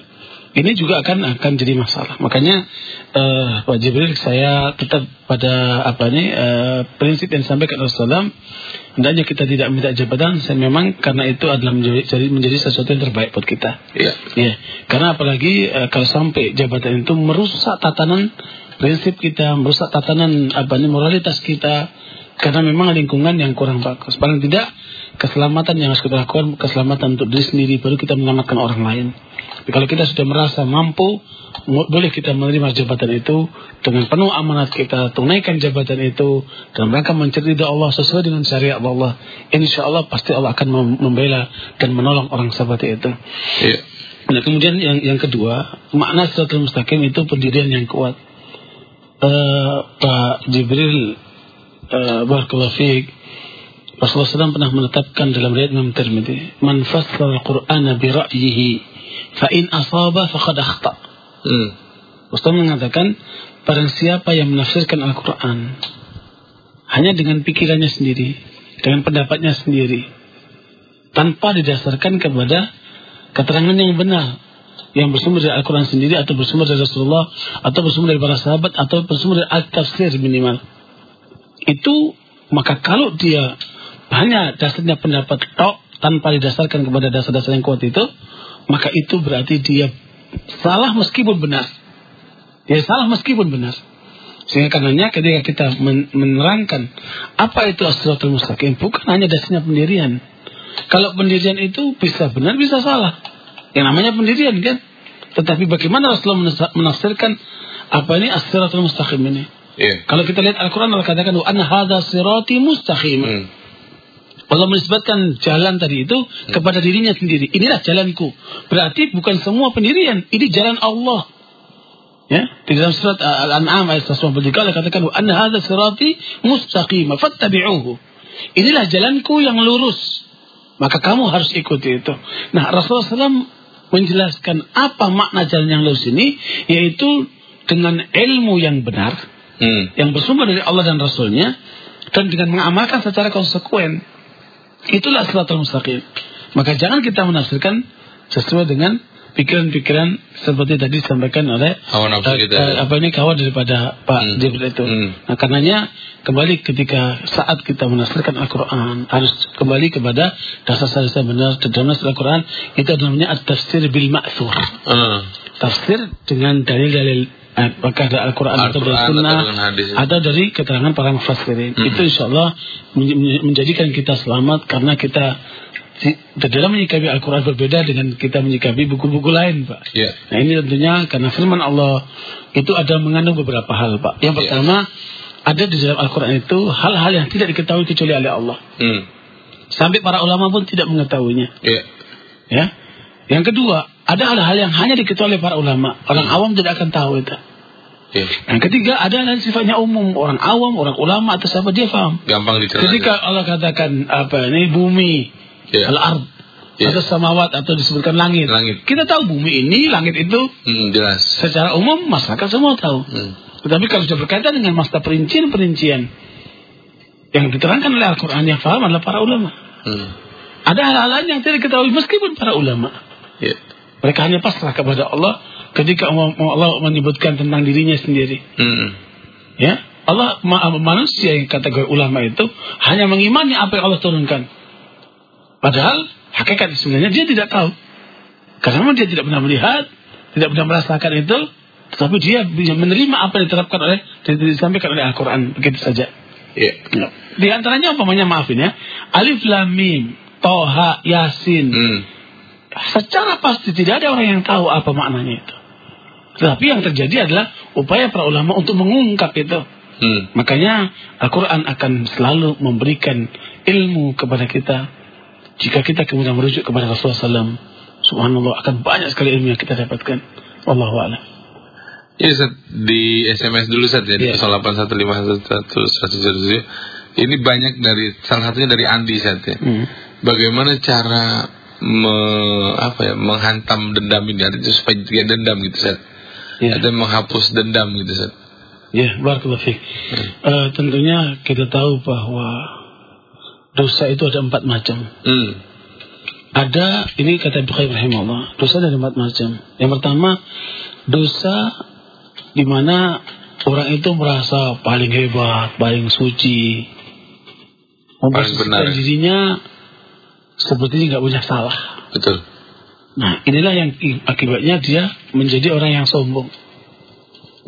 ini juga akan akan jadi masalah makanya eh, Pak Jibril saya tetap pada apa ini eh, prinsip yang disampaikan Rasulullah hendaknya kita tidak minta jabatan saya memang karena itu adalah menjadi jadi- menjadi sesuatu yang terbaik buat kita Iya. Ya, karena apalagi eh, kalau sampai jabatan itu merusak tatanan prinsip kita, merusak tatanan apa ini moralitas kita, karena memang lingkungan yang kurang bagus. Paling tidak keselamatan yang harus kita lakukan keselamatan untuk diri sendiri, baru kita menyelamatkan orang lain. Tapi kalau kita sudah merasa mampu, boleh kita menerima jabatan itu dengan penuh amanat kita tunaikan jabatan itu dan mereka mencari Allah sesuai dengan syariat Allah. Insya Allah pasti Allah akan mem- membela dan menolong orang seperti itu. Iya. Nah kemudian yang yang kedua makna siratul mustaqim itu pendirian yang kuat. Eh, Pak Jibril uh, Barakallahu Rasulullah SAW pernah menetapkan dalam riwayat Imam Tirmidzi, "Man fassara al-Qur'ana bi ra'yihi fa in asaba faqad akhta." Hmm. Ustaz mengatakan, barang siapa yang menafsirkan Al-Quran hanya dengan pikirannya sendiri, dengan pendapatnya sendiri, tanpa didasarkan kepada keterangan yang benar, yang bersumber dari Al-Quran sendiri, atau bersumber dari Rasulullah, atau bersumber dari para sahabat, atau bersumber dari Al-Tafsir minimal. Itu, maka kalau dia hanya dasarnya pendapat tok, tanpa didasarkan kepada dasar-dasar yang kuat itu, maka itu berarti dia salah meskipun benar. Dia salah meskipun benar. Sehingga karenanya ketika kita men- menerangkan apa itu as-siratul mustaqim, bukan hanya dasarnya pendirian. Kalau pendirian itu bisa benar, bisa salah. Yang namanya pendirian kan. Tetapi bagaimana Rasulullah menafsirkan apa ini as-siratul mustaqim ini? Iya. Kalau kita lihat Al-Quran Allah katakan wa anna hadza sirati mustaqim. Hmm. Allah menisbatkan jalan tadi itu kepada dirinya sendiri. Inilah jalanku. Berarti bukan semua pendirian. Ini jalan Allah. Ya, di dalam surat Al-An'am ayat 153 Allah katakan anna hadza sirati mustaqim fattabi'uhu. Inilah jalanku yang lurus. Maka kamu harus ikuti itu. Nah, Rasulullah SAW menjelaskan apa makna jalan yang lurus ini, yaitu dengan ilmu yang benar, Hmm. yang bersumber dari Allah dan Rasulnya, dan dengan mengamalkan secara konsekuen. Itulah siratul mustaqim. Maka jangan kita menafsirkan sesuai dengan pikiran-pikiran seperti tadi disampaikan oleh Hawa nafsu eh, kita. eh, apa ini kawan daripada Pak Hmm. Jibril itu. Hmm. Nah, karenanya kembali ketika saat kita menafsirkan Al-Qur'an harus kembali kepada dasar-dasar benar dalam Al-Qur'an itu namanya at-tafsir bil ma'thur. Ah. Tafsir dengan dalil-dalil apakah dari Al-Qur'an atau dari sunnah atau dari keterangan para mufassirin. Hmm. Itu insyaallah men- men- menjadikan kita selamat karena kita dalam menyikapi Al-Quran berbeda dengan kita menyikapi buku-buku lain, Pak. Ya. Nah ini tentunya karena firman Allah itu ada mengandung beberapa hal, Pak. Yang Ya. pertama, ada di dalam Al-Quran itu hal-hal yang tidak diketahui kecuali oleh Allah. Hmm. Sampai para ulama pun tidak mengetahuinya. Ya. Ya. Yang kedua, ada hal-hal yang hanya diketahui oleh para ulama. Orang awam tidak akan tahu itu. Ya. Yang ketiga, ada yang sifatnya umum. Orang awam, orang ulama atau siapa dia paham. Gampang dicerna. Ketika Allah katakan apa ini bumi, Ya. al-ard, Ya. atau samawat atau disebutkan langit. Langit. Kita tahu bumi ini, langit itu Hmm, jelas. secara umum masyarakat semua tahu. Hmm. Tetapi kalau sudah berkaitan dengan masalah perincian-perincian yang diterangkan oleh Al-Quran yang paham adalah para ulama. Hmm. Ada hal-hal lain yang tidak diketahui meskipun para ulama. Mereka hanya pasrah kepada Allah ketika Allah menyebutkan tentang dirinya sendiri. Hmm. Ya, Allah ma- manusia yang kategori ulama itu hanya mengimani apa yang Allah turunkan. Padahal hakikat sebenarnya dia tidak tahu. Karena dia tidak pernah melihat, tidak pernah merasakan itu, tetapi dia bisa menerima apa yang diterapkan oleh dan disampaikan oleh Al-Quran begitu saja. Ya. Di antaranya umpamanya maafin ya, Alif Lam Mim, Toha, Yasin. Hmm. Secara pasti tidak ada orang yang tahu apa maknanya itu. Tetapi yang terjadi adalah upaya para ulama untuk mengungkap itu. Hmm. Makanya Al-Quran akan selalu memberikan ilmu kepada kita. Jika kita kemudian merujuk kepada Rasulullah SAW, subhanallah akan banyak sekali ilmu yang kita dapatkan. Wallahu a'lam. Ya, Ustaz, di SMS dulu Ustaz ya, di Iya. 08151111. Ini banyak dari salah satunya dari Andi Ustaz ya. Hmm. Bagaimana cara me, apa ya, menghantam dendam ini artinya supaya tidak dendam gitu Ustaz. Ya. Atau menghapus dendam gitu Ustaz. Ya, barakallahu fiik. Eh, tentunya kita tahu bahwa dosa itu ada empat macam. Hmm. Ada, ini kata Bukhari rahimahullah, dosa ada empat macam. Yang pertama, dosa di mana orang itu merasa paling hebat, paling suci, memposisikan benar. dirinya seperti nggak punya salah. Betul. Nah, inilah yang akibatnya dia menjadi orang yang sombong,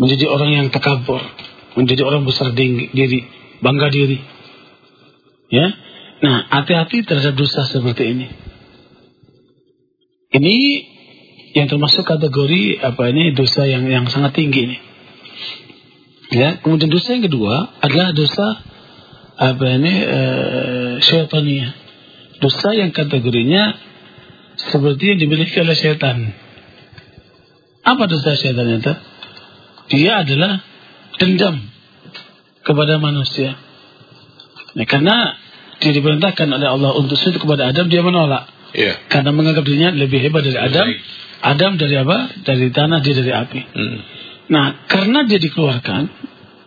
menjadi orang yang takabur, menjadi orang besar diri, bangga diri. Ya, nah hati-hati terhadap dosa seperti ini. Ini yang termasuk kategori apa ini dosa yang yang sangat tinggi ini. Ya, kemudian dosa yang kedua adalah dosa apa ini eh, syaitaniyah. Dosa yang kategorinya seperti yang dimiliki oleh setan. Apa dosa setan itu? Dia adalah dendam kepada manusia. Nah, karena dia diperintahkan oleh Allah untuk sujud kepada Adam, dia menolak. Iya. Karena menganggap dirinya lebih hebat dari Adam. Adam dari apa? Dari tanah, dia dari api. Hmm. Nah, karena dia dikeluarkan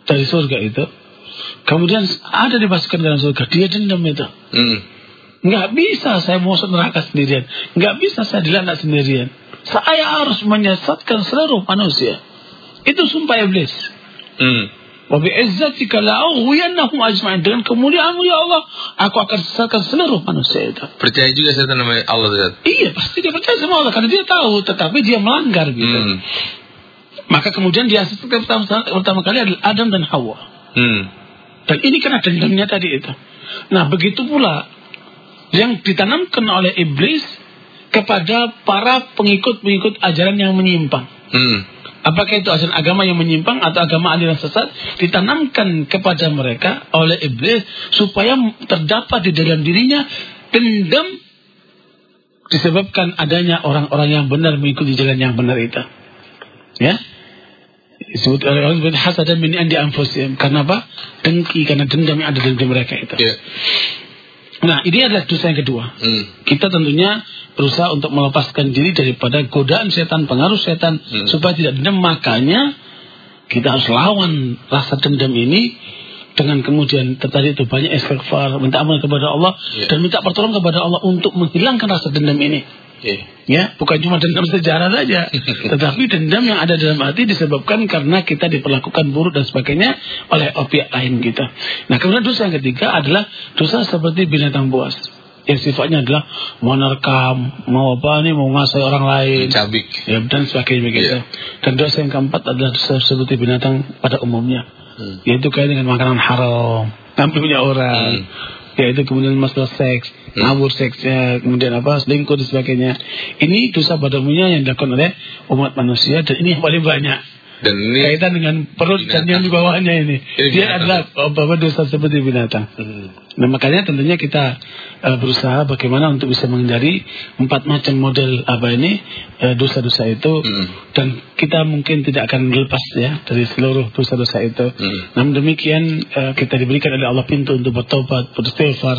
dari surga itu, kemudian ada dimasukkan dalam surga, dia dendam itu. Hmm. Nggak bisa saya masuk neraka sendirian. Nggak bisa saya dilaknat sendirian. Saya harus menyesatkan seluruh manusia. Itu sumpah iblis. Hmm. Wa bi'izzatika la'ughwiyannahum ajma'in. Dengan kemuliaanmu ya Allah, aku akan sesatkan seluruh manusia itu. Percaya juga saya nama Allah Ustaz. Iya, pasti dia percaya sama Allah karena dia tahu, tetapi dia melanggar gitu. Hmm. Maka kemudian dia sesatkan pertama, pertama kali adalah Adam dan Hawa. Hmm. Dan ini karena dendamnya tadi itu. Nah, begitu pula yang ditanamkan oleh iblis kepada para pengikut-pengikut ajaran yang menyimpang. Hmm. Apakah itu ajaran agama yang menyimpang atau agama aliran sesat ditanamkan kepada mereka oleh iblis supaya terdapat di dalam dirinya dendam disebabkan adanya orang-orang yang benar mengikuti jalan yang benar itu. Ya. disebut oleh sebagai hasad min andi anfusihim. Karena apa? Dengki karena dendam yang ada dalam diri mereka itu. Iya. Nah, ini adalah dosa yang kedua. Hmm. Kita tentunya berusaha untuk melepaskan diri daripada godaan setan, pengaruh setan Hmm. supaya tidak dendam. Makanya kita harus lawan rasa dendam ini dengan kemudian tadi itu banyak istighfar, minta ampun kepada Allah Iya. dan minta pertolongan kepada Allah untuk menghilangkan rasa dendam ini. Ya, bukan cuma dendam sejarah saja, <laughs> tetapi dendam yang ada dalam hati disebabkan karena kita diperlakukan buruk dan sebagainya oleh pihak lain gitu. Nah, kemudian dosa yang ketiga adalah dosa seperti binatang buas. Yang sifatnya adalah mau nerekam, mau apa nih, mau ngasih orang lain, Cabik. ya dan sebagainya begitu. Iya. Dan dosa yang keempat adalah dosa seperti binatang pada umumnya, Hmm. yaitu kait dengan makanan haram, ngambil punya orang, yaitu kemudian masalah seks, Hmm. ngabur seksnya, kemudian apa selingkuh dan sebagainya. Ini dosa pada umumnya yang dilakukan oleh umat manusia dan ini yang paling banyak Dan ini kaitan dengan perut dan binatang. yang di bawahnya ini. Ini Dia binatang. adalah apa apa dosa seperti binatang. Hmm. Nah makanya tentunya kita eh, berusaha bagaimana untuk bisa menghindari empat macam model apa ini eh, dosa-dosa itu Hmm. dan kita mungkin tidak akan lepas ya dari seluruh dosa-dosa itu. Hmm. Namun demikian eh, kita diberikan oleh Allah pintu untuk bertobat, beristighfar,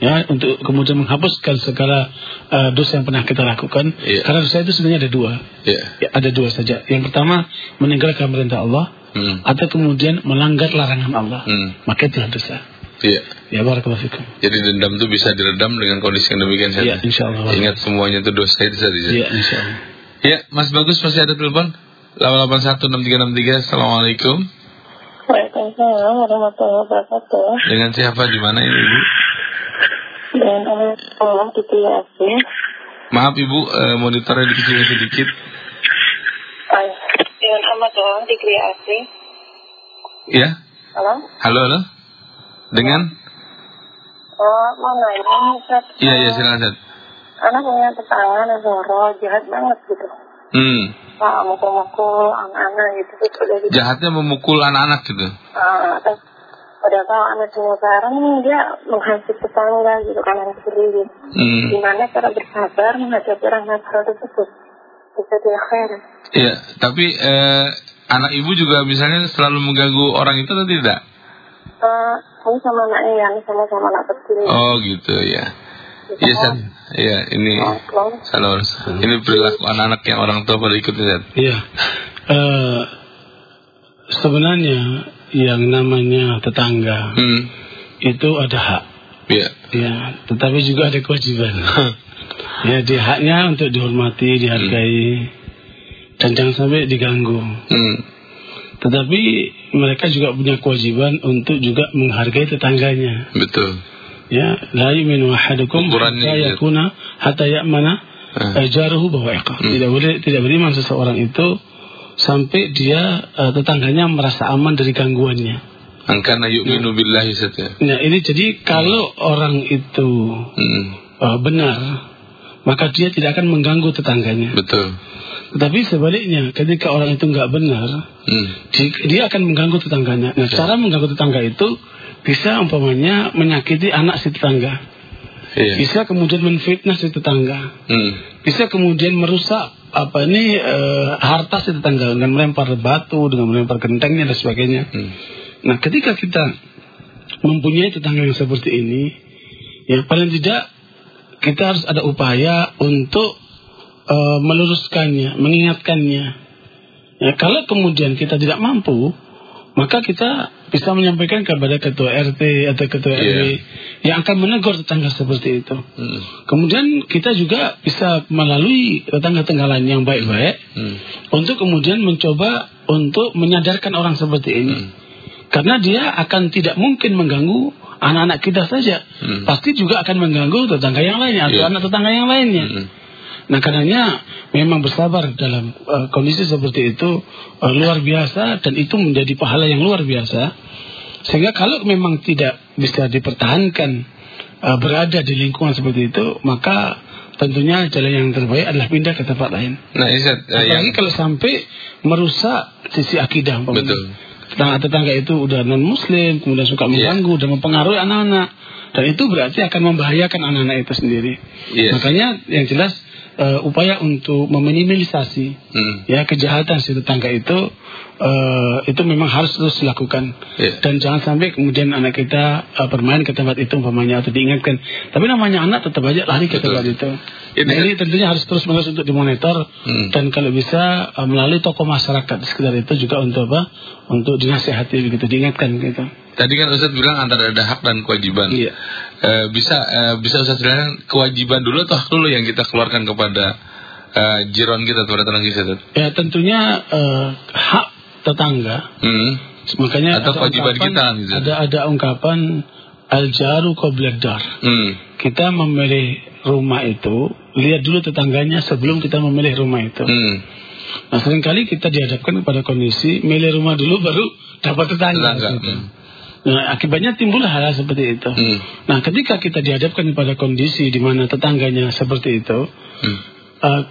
ya untuk kemudian menghapuskan segala eh, dosa yang pernah kita lakukan. Iya. Karena dosa itu sebenarnya ada dua. Iya. Ya, ada dua saja. Yang pertama meninggalkan perintah Allah Hmm. atau kemudian melanggar larangan Allah. Hmm. Maka itu dosa. Iya. Ya barakallahu fikum. Jadi dendam itu bisa diredam dengan kondisi yang demikian saja. Iya, insyaallah. Ingat semuanya itu dosa itu tadi. Iya, insyaallah. Ya, Mas Bagus masih ada telepon? 8816363. Assalamualaikum. Waalaikumsalam warahmatullahi wabarakatuh. Dengan siapa di mana ini Ibu? Dan Allah di TSB. Maaf Ibu, eh, monitornya dikecilin sedikit. Dengan Ahmad Allah di kreasi. Ya. Halo? Halo, halo. Dengan? Oh, mau nanya, Ustaz. Iya, iya, silakan Ustaz. Anak punya tetangga Negoro, jahat banget gitu. Hmm. Pak, mukul-mukul anak-anak gitu. Udah gitu. Jahatnya memukul anak-anak gitu. Ah, terus udah tahu anak semua bareng, dia menghasut tetangga gitu, kanan kiri gitu. Hmm. Gimana cara bersabar menghadapi orang nakal tersebut? Bisa di akhir. Iya, tapi eh, anak ibu juga misalnya selalu mengganggu orang itu atau tidak? Eh, kamu sama anaknya ya, sama-sama anak kecil. Oh gitu ya. Iya, Ustaz. Iya, ini salah Ini perilaku anak-anak yang orang tua pada ikut Ustaz. Iya. Eh, sebenarnya yang namanya tetangga Hmm. itu ada hak. Iya. Ya, tetapi juga ada kewajiban. <laughs> ya, dia haknya untuk dihormati, dihargai, dan jangan sampai diganggu. Hmm. Tetapi mereka juga punya kewajiban untuk juga menghargai tetangganya. Betul. Ya, la yu'minu ahadukum hatta yakuna hatta ya'mana Ah. eh, jaruhu bawa'iqah. Hmm. Tidak boleh tidak beriman seseorang itu sampai dia eh, tetangganya merasa aman dari gangguannya. Angkana yu'minu billahi Ustaz ya. Nah, ini jadi kalau orang itu Hmm. eh, benar, maka dia tidak akan mengganggu tetangganya. Betul. Tetapi sebaliknya, ketika orang itu nggak benar, Hmm. di- dia akan mengganggu tetangganya. Nah, cara mengganggu tetangga itu bisa umpamanya menyakiti anak si tetangga, Iya. bisa kemudian menfitnah si tetangga, Hmm. bisa kemudian merusak apa ini eh, harta si tetangga dengan melempar batu, dengan melempar gentengnya dan sebagainya. Hmm. Nah, ketika kita mempunyai tetangga yang seperti ini, ya paling tidak kita harus ada upaya untuk eh, meluruskannya, mengingatkannya. Ya, kalau kemudian kita tidak mampu, maka kita bisa menyampaikan kepada ketua RT atau ketua Iya. RW yang akan menegur tetangga seperti itu. Hmm. Kemudian kita juga bisa melalui tetangga-tetangga lain yang baik-baik Hmm. untuk kemudian mencoba untuk menyadarkan orang seperti ini. Hmm. Karena dia akan tidak mungkin mengganggu anak-anak kita saja. Hmm. Pasti juga akan mengganggu tetangga yang lainnya atau Iya. anak tetangga yang lainnya. Hmm. Nah karenanya memang bersabar dalam eh, kondisi seperti itu eh, luar biasa dan itu menjadi pahala yang luar biasa. Sehingga kalau memang tidak bisa dipertahankan eh, berada di lingkungan seperti itu, maka tentunya jalan yang terbaik adalah pindah ke tempat lain. Nah, eh, yang Apalagi kalau sampai merusak sisi akidah. umpamanya. Betul. Tetangga-tetangga itu udah non muslim, kemudian suka Iya. mengganggu dan mempengaruhi anak-anak. Dan itu berarti akan membahayakan anak-anak itu sendiri. Iya. Makanya yang jelas eh, upaya untuk meminimalisasi Hmm. ya kejahatan si tetangga itu eh, itu memang harus terus dilakukan Iya. dan jangan sampai kemudian anak kita eh, bermain ke tempat itu umpamanya atau diingatkan tapi namanya anak tetap aja lari ke tempat itu Ini nah, ini tentunya harus terus menerus untuk dimonitor Hmm. dan kalau bisa eh, melalui tokoh masyarakat di sekitar itu juga untuk apa untuk dinasehati begitu diingatkan gitu Tadi kan Ustaz bilang antara ada hak dan kewajiban. Iya. Eh, bisa eh, bisa Ustaz bilang kewajiban dulu atau hak dulu yang kita keluarkan kepada eh, jiron kita kepada tetangga kita. Ustaz? ya tentunya eh, hak tetangga Hmm. makanya Atau ada kewajiban kita, gitu. ada ada ungkapan al jaru qabla dar Hmm. kita memilih rumah itu lihat dulu tetangganya sebelum kita memilih rumah itu. Hmm. Nah sering kali kita dihadapkan pada kondisi milih rumah dulu baru <laughs> dapat tetangga. Tetangga, gitu. hmm. Nah akibatnya timbullah hal seperti itu. Hmm. Nah ketika kita dihadapkan pada kondisi di mana tetangganya seperti itu, Hmm. eh,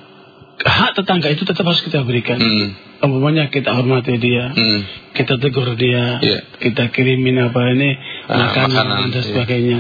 hak tetangga itu tetap harus kita berikan. Hmm. Umpamanya kita hormati dia, Hmm. kita tegur dia, Iya. kita kirimin apa ini Ah, makanan, makanan, dan iya. sebagainya.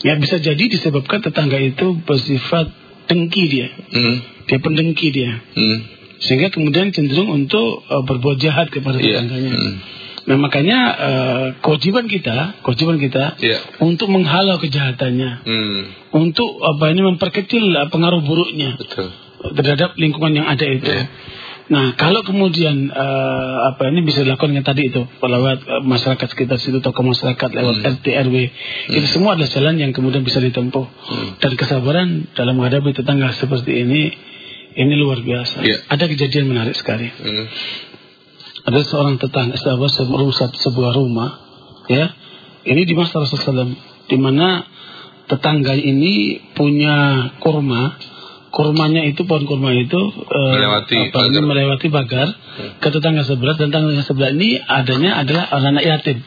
Ya bisa jadi disebabkan tetangga itu bersifat dengki dia, Hmm. dia pendengki dia, Hmm. sehingga kemudian cenderung untuk uh, berbuat jahat kepada Iya. tetangganya. Hmm. Nah makanya uh, kewajiban kita, kewajiban kita Iya. untuk menghalau kejahatannya, Hmm. untuk apa ini memperkecil uh, pengaruh buruknya Betul. Terhadap lingkungan yang ada itu. Iya. Nah, kalau kemudian eh, apa ini bisa dilakukan yang tadi itu lewat eh, masyarakat sekitar situ tokoh masyarakat lewat Hmm. RT RW itu semua adalah jalan yang kemudian bisa ditempuh Hmm. dan kesabaran dalam menghadapi tetangga seperti ini ini luar biasa. Iya. Ada kejadian menarik sekali. Hmm. Ada seorang tetangga sebuah sebuah, sebuah rumah ya ini di masa Rasulullah di mana tetangga ini punya kurma kurmanya itu pohon kurma itu eh, Melewati apa, ini pagar. melewati pagar ke tetangga sebelah dan tetangga sebelah ini adanya adalah anak-anak yatim.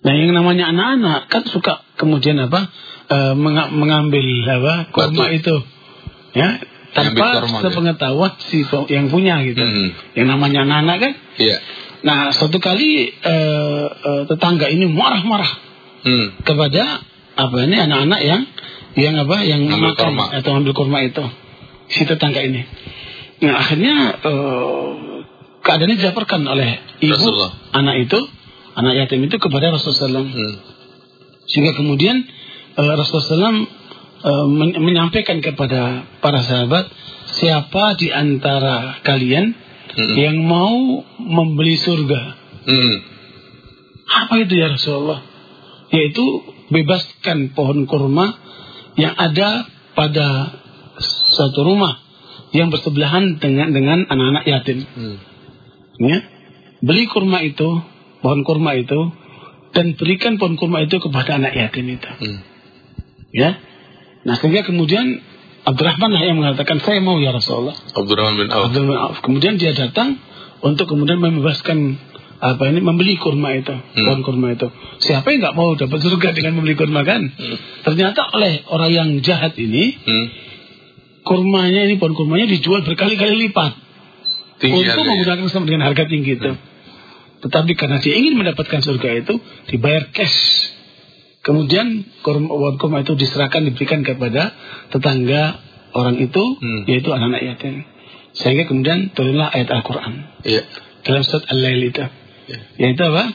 Nah yang namanya anak-anak kan suka kemudian apa menga- mengambil apa kurma Batu. itu ya tanpa ya. sepengetahuan si yang punya gitu. Hmm. Yang namanya anak-anak kan. Iya. Nah suatu kali eh, eh, tetangga ini marah-marah Hmm. kepada apa ini anak-anak yang yang apa yang Ngambil makan kurma. atau ambil kurma itu si tetangga ini. Nah akhirnya eh, keadaannya dilaporkan oleh ibu Rasulullah. anak itu anak yatim itu kepada Rasulullah SAW. Hmm. sehingga kemudian eh, Rasulullah SAW eh, men- menyampaikan kepada para sahabat siapa di antara kalian Hmm. yang mau membeli surga Hmm. apa itu ya Rasulullah? Yaitu bebaskan pohon kurma yang ada pada suatu rumah yang bersebelahan dengan dengan anak-anak yatim. Hmm. Ya, beli kurma itu, pohon kurma itu, dan berikan pohon kurma itu kepada anak yatim itu. Hmm. Ya, nah sehingga kemudian Abdurrahman lah yang mengatakan saya mau ya Rasulullah. Abdurrahman bin Auf. Kemudian dia datang untuk kemudian membebaskan apa ini membeli kurma itu, pohon kurma itu. Siapa yang nggak mau dapat surga dengan membeli kurma kan? Ternyata oleh orang yang jahat ini Hmm. kurmanya ini pohon kurmanya dijual berkali-kali lipat Tinggi untuk menggunakan sama dengan harga tinggi itu. Tetapi karena dia ingin mendapatkan surga itu dibayar cash. Kemudian kurma, pohon kurma itu diserahkan diberikan kepada tetangga orang itu Hmm. yaitu anak-anak yatim. Sehingga kemudian turunlah ayat Al-Quran Iya. dalam surat Al-Lail itu Ya. Yaitu apa?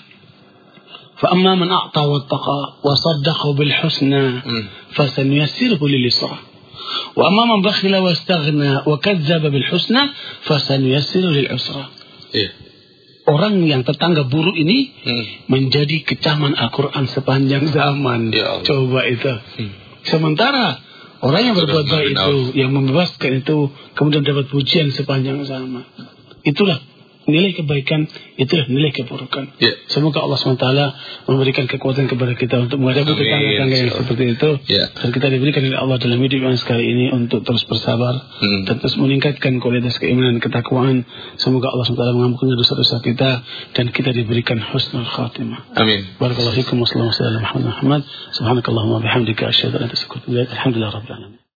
فأما من أعطى واتقى وصدق بالحسنى Hmm. فسنيسره لليسرى وأما من بخل واستغنى وكذب بالحسنى فسنيسره للعسرى Iya. Orang yang tetangga buruk ini Hmm. menjadi kecaman Al-Quran sepanjang zaman. Ya Allah. Coba itu. Hmm. Sementara orang yang Sudah berbuat baik bin itu, yang membebaskan itu, kemudian dapat pujian sepanjang zaman. Itulah nilai kebaikan, itulah nilai keburukan. Ya. Semoga Allah SWT memberikan kekuatan kepada kita untuk menghadapi tetangga-tetangga yang seperti itu. Ya. Dan kita diberikan oleh Allah dalam hidup yang sekali ini untuk terus bersabar Hmm. dan terus meningkatkan kualitas keimanan dan ketakwaan. Semoga Allah SWT mengampuni dosa-dosa kita dan kita diberikan husnul khatimah. Amin. Barakallahu fikum wa sallallahu alaihi wa sallam Muhammad Muhammad. Subhanakallahumma bihamdika asyhadu an la ilaha illa anta astaghfiruka wa atubu ilaik. Alhamdulillah rabbil alamin.